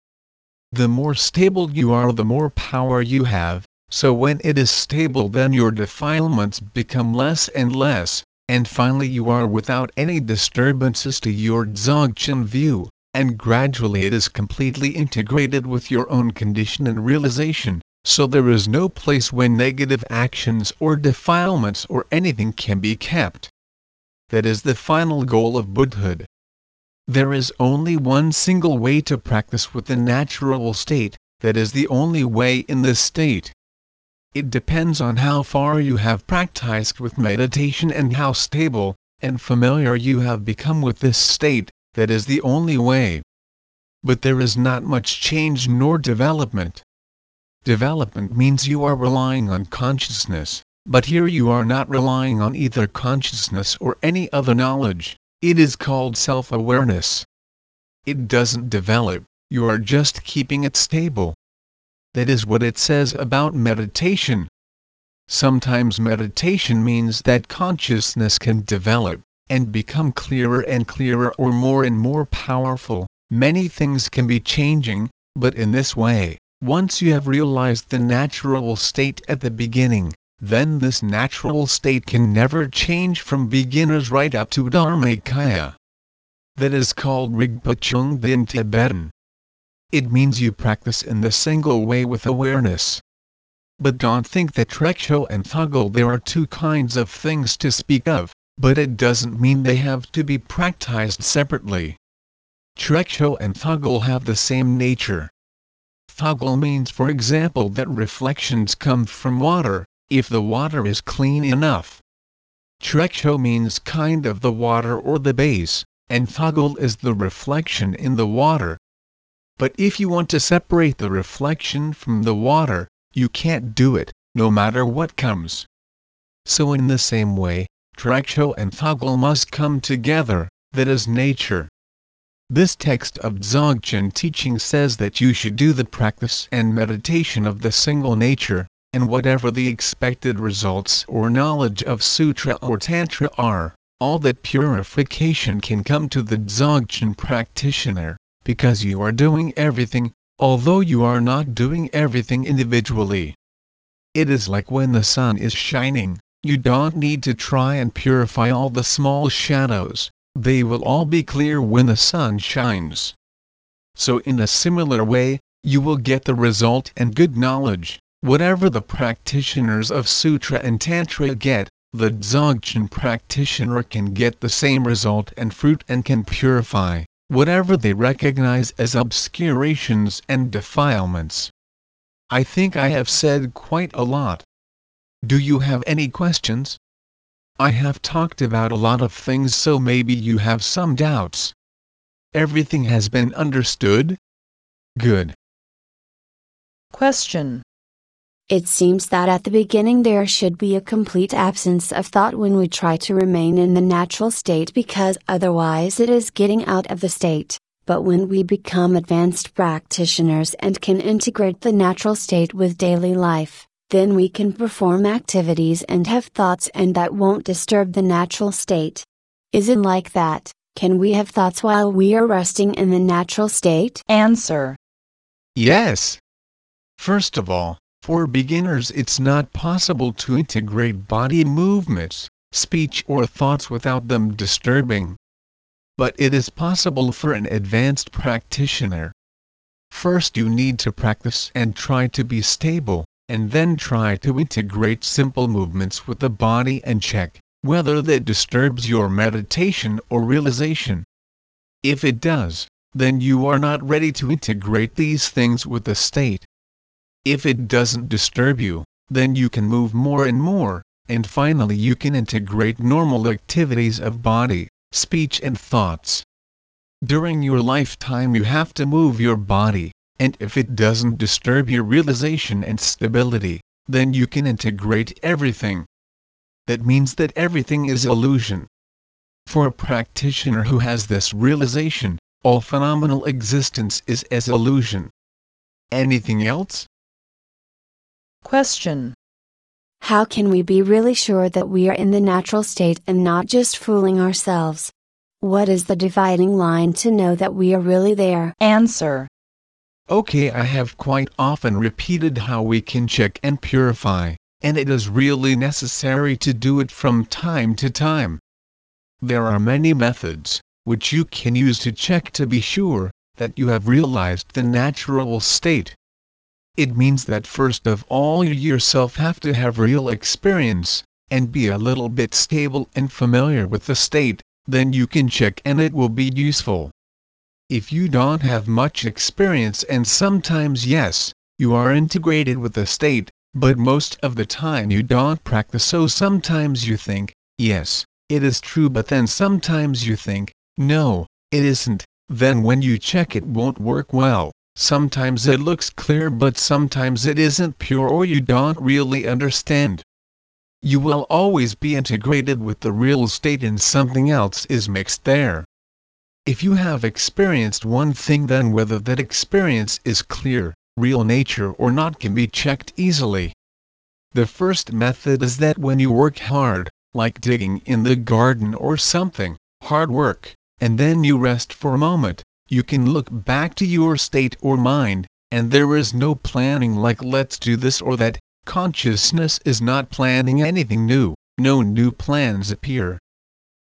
The more stable you are the more power you have, so when it is stable then your defilements become less and less, and finally you are without any disturbances to your Dzogchen view, and gradually it is completely integrated with your own condition and realization, so there is no place when negative actions or defilements or anything can be kept. That is the final goal of Buddhahood. There is only one single way to practice with the natural state, that is the only way in this state. It depends on how far you have practiced with meditation and how stable and familiar you have become with this state, that is the only way. But there is not much change nor development. Development means you are relying on consciousness, but here you are not relying on either consciousness or any other knowledge, it is called self-awareness. It doesn't develop, you are just keeping it stable. That is what it says about meditation. Sometimes meditation means that consciousness can develop and become clearer and clearer or more and more powerful. Many things can be changing, but in this way, once you have realized the natural state at the beginning, then this natural state can never change from beginners right up to Dharmakaya. That is called Rigpa Chung in Tibetan. it means you practice in the single way with awareness. But don't think that Trekchö and Thögal there are two kinds of things to speak of, but it doesn't mean they have to be practiced separately. Trekchö and Thögal have the same nature. Thögal means for example that reflections come from water, if the water is clean enough. Trekchö means kind of the water or the base, and Thögal is the reflection in the water. But if you want to separate the reflection from the water, you can't do it, no matter what comes. So in the same way, Trekchö and Thögal must come together, that is nature. This text of Dzogchen teaching says that you should do the practice and meditation of the single nature, and whatever the expected results or knowledge of sutra or tantra are, all that purification can come to the Dzogchen practitioner, because you are doing everything, although you are not doing everything individually. It is like when the sun is shining, you don't need to try and purify all the small shadows, they will all be clear when the sun shines. So in a similar way, you will get the result and good knowledge, Whatever the practitioners of Sutra and Tantra get, the Dzogchen practitioner can get the same result and fruit and can purify whatever they recognize as obscurations and defilements. I think I have said quite a lot. Do you have any questions? I have talked about a lot of things so maybe you have some doubts. Everything has been understood? Good. Question. It seems that at the beginning there should be a complete absence of thought when we try to remain in the natural state because otherwise it is getting out of the state. But when we become advanced practitioners and can integrate the natural state with daily life, then we can perform activities and have thoughts and that won't disturb the natural state. Is it like that? Can we have thoughts while we are resting in the natural state? Answer. Yes. First of all, for beginners it's not possible to integrate body movements, speech or thoughts without them disturbing. But it is possible for an advanced practitioner. First you need to practice and try to be stable, and then try to integrate simple movements with the body and check whether that disturbs your meditation or realization. If it does, then you are not ready to integrate these things with the state. If it doesn't disturb you, then you can move more and more, and finally you can integrate normal activities of body, speech and thoughts. During your lifetime you have to move your body, and if it doesn't disturb your realization and stability, then you can integrate everything. That means that everything is illusion. For a practitioner who has this realization, all phenomenal existence is as illusion. Anything else? Question. How can we be really sure that we are in the natural state and not just fooling ourselves? What is the dividing line to know that we are really there? Answer. Okay, I have quite often repeated how we can check and purify, and it is really necessary to do it from time to time. There are many methods, which you can use to check to be sure that you have realized the natural state. It means that first of all you yourself have to have real experience, and be a little bit stable and familiar with the state, then you can check and it will be useful. If you don't have much experience and sometimes yes, you are integrated with the state, but most of the time you don't practice so sometimes you think, yes, it is true but then sometimes you think, no, it isn't, then when you check it won't work well. Sometimes it looks clear but sometimes it isn't pure or you don't really understand. You will always be integrated with the real state and something else is mixed there. If you have experienced one thing then whether that experience is clear, real nature or not can be checked easily. The first method is that when you work hard, like digging in the garden or something, hard work, and then you rest for a moment, you can look back to your state or mind, and there is no planning like let's do this or that, consciousness is not planning anything new, no new plans appear.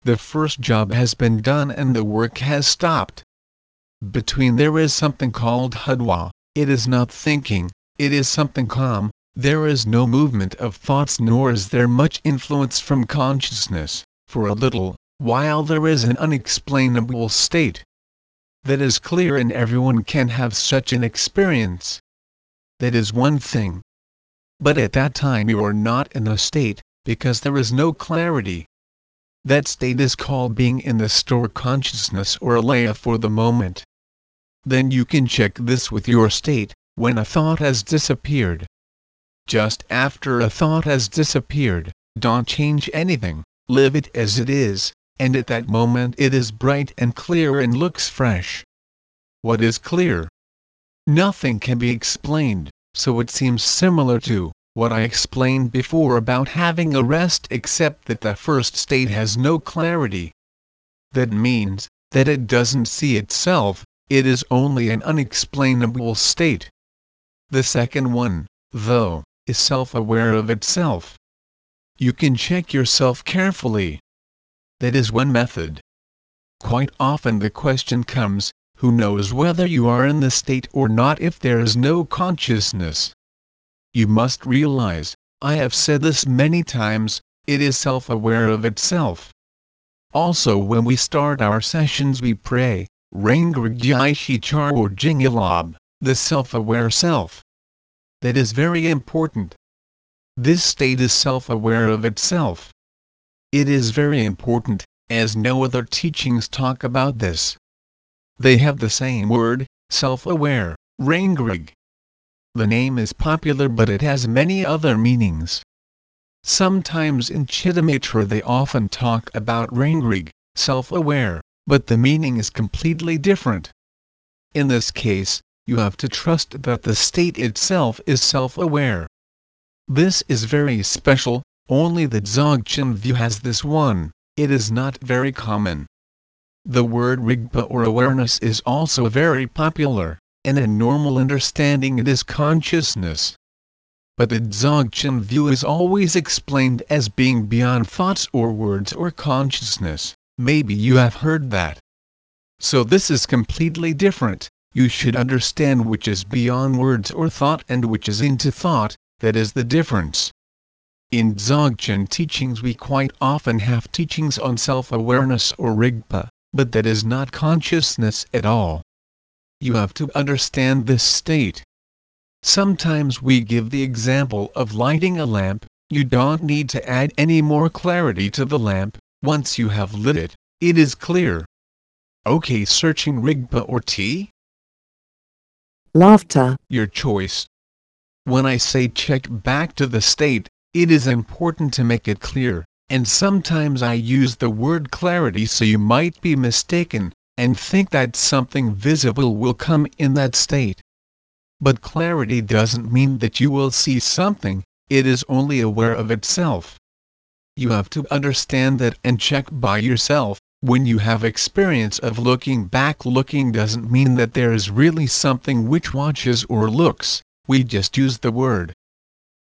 The first job has been done and the work has stopped. Between there is something called Hudwa, it is not thinking, it is something calm, there is no movement of thoughts nor is there much influence from consciousness, for a little while there is an unexplainable state. That is clear and everyone can have such an experience. That is one thing. But at that time you are not in a state, because there is no clarity. That state is called being in the store consciousness or alaya for the moment. Then you can check this with your state, when a thought has disappeared. Just after a thought has disappeared, don't change anything, live it as it is, and at that moment it is bright and clear and looks fresh. What is clear? Nothing can be explained, so it seems similar to what I explained before about having a rest except that the first state has no clarity. That means that it doesn't see itself, it is only an unexplainable state. The second one, though, is self-aware of itself. You can check yourself carefully. That is one method. Quite often the question comes, who knows whether you are in the state or not if there is no consciousness? You must realize, I have said this many times, it is self-aware of itself. Also when we start our sessions we pray, Rangrgyaishi Char or Jingilab, the self-aware self. That is very important. This state is self-aware of itself. It is very important, as no other teachings talk about this. They have the same word, self-aware, Rangrig. The name is popular but it has many other meanings. Sometimes in Chittamatra they often talk about Rangrig, self-aware, but the meaning is completely different. In this case, you have to trust that the state itself is self-aware. This is very special, only the Dzogchen view has this one, it is not very common. The word Rigpa or awareness is also very popular, and in normal understanding it is consciousness. But the Dzogchen view is always explained as being beyond thoughts or words or consciousness, maybe you have heard that. So this is completely different, you should understand which is beyond words or thought and which is into thought, that is the difference. In Dzogchen teachings we quite often have teachings on self-awareness or Rigpa, but that is not consciousness at all. You have to understand this state. Sometimes we give the example of lighting a lamp, you don't need to add any more clarity to the lamp, once you have lit it, it is clear. Okay searching Rigpa or tea? laughter, Your choice. When I say check back to the state, it is important to make it clear, and sometimes I use the word clarity so you might be mistaken, and think that something visible will come in that state. But clarity doesn't mean that you will see something, it is only aware of itself. You have to understand that and check by yourself, when you have experience of looking back looking doesn't mean that there is really something which watches or looks, we just use the word.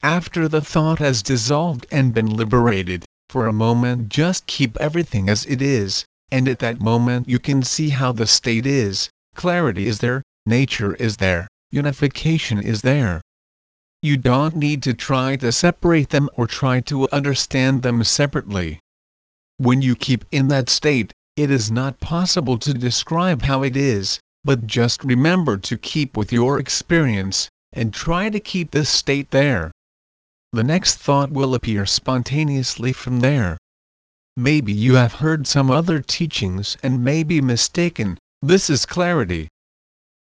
After the thought has dissolved and been liberated, for a moment just keep everything as it is, and at that moment you can see how the state is, clarity is there, nature is there, unification is there. You don't need to try to separate them or try to understand them separately. When you keep in that state, it is not possible to describe how it is, but just remember to keep with your experience, and try to keep this state there. The next thought will appear spontaneously from there. Maybe you have heard some other teachings and may be mistaken, this is clarity.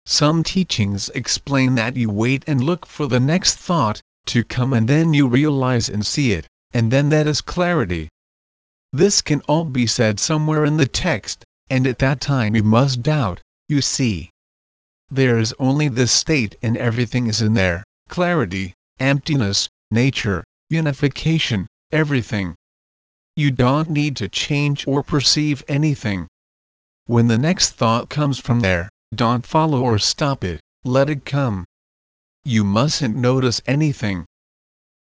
Some teachings explain that you wait and look for the next thought to come and then you realize and see it, and then that is clarity. This can all be said somewhere in the text, and at that time you must doubt, you see. There is only this state and everything is in there, clarity, emptiness, nature, unification, everything. You don't need to change or perceive anything. When the next thought comes from there, don't follow or stop it, let it come. You mustn't notice anything,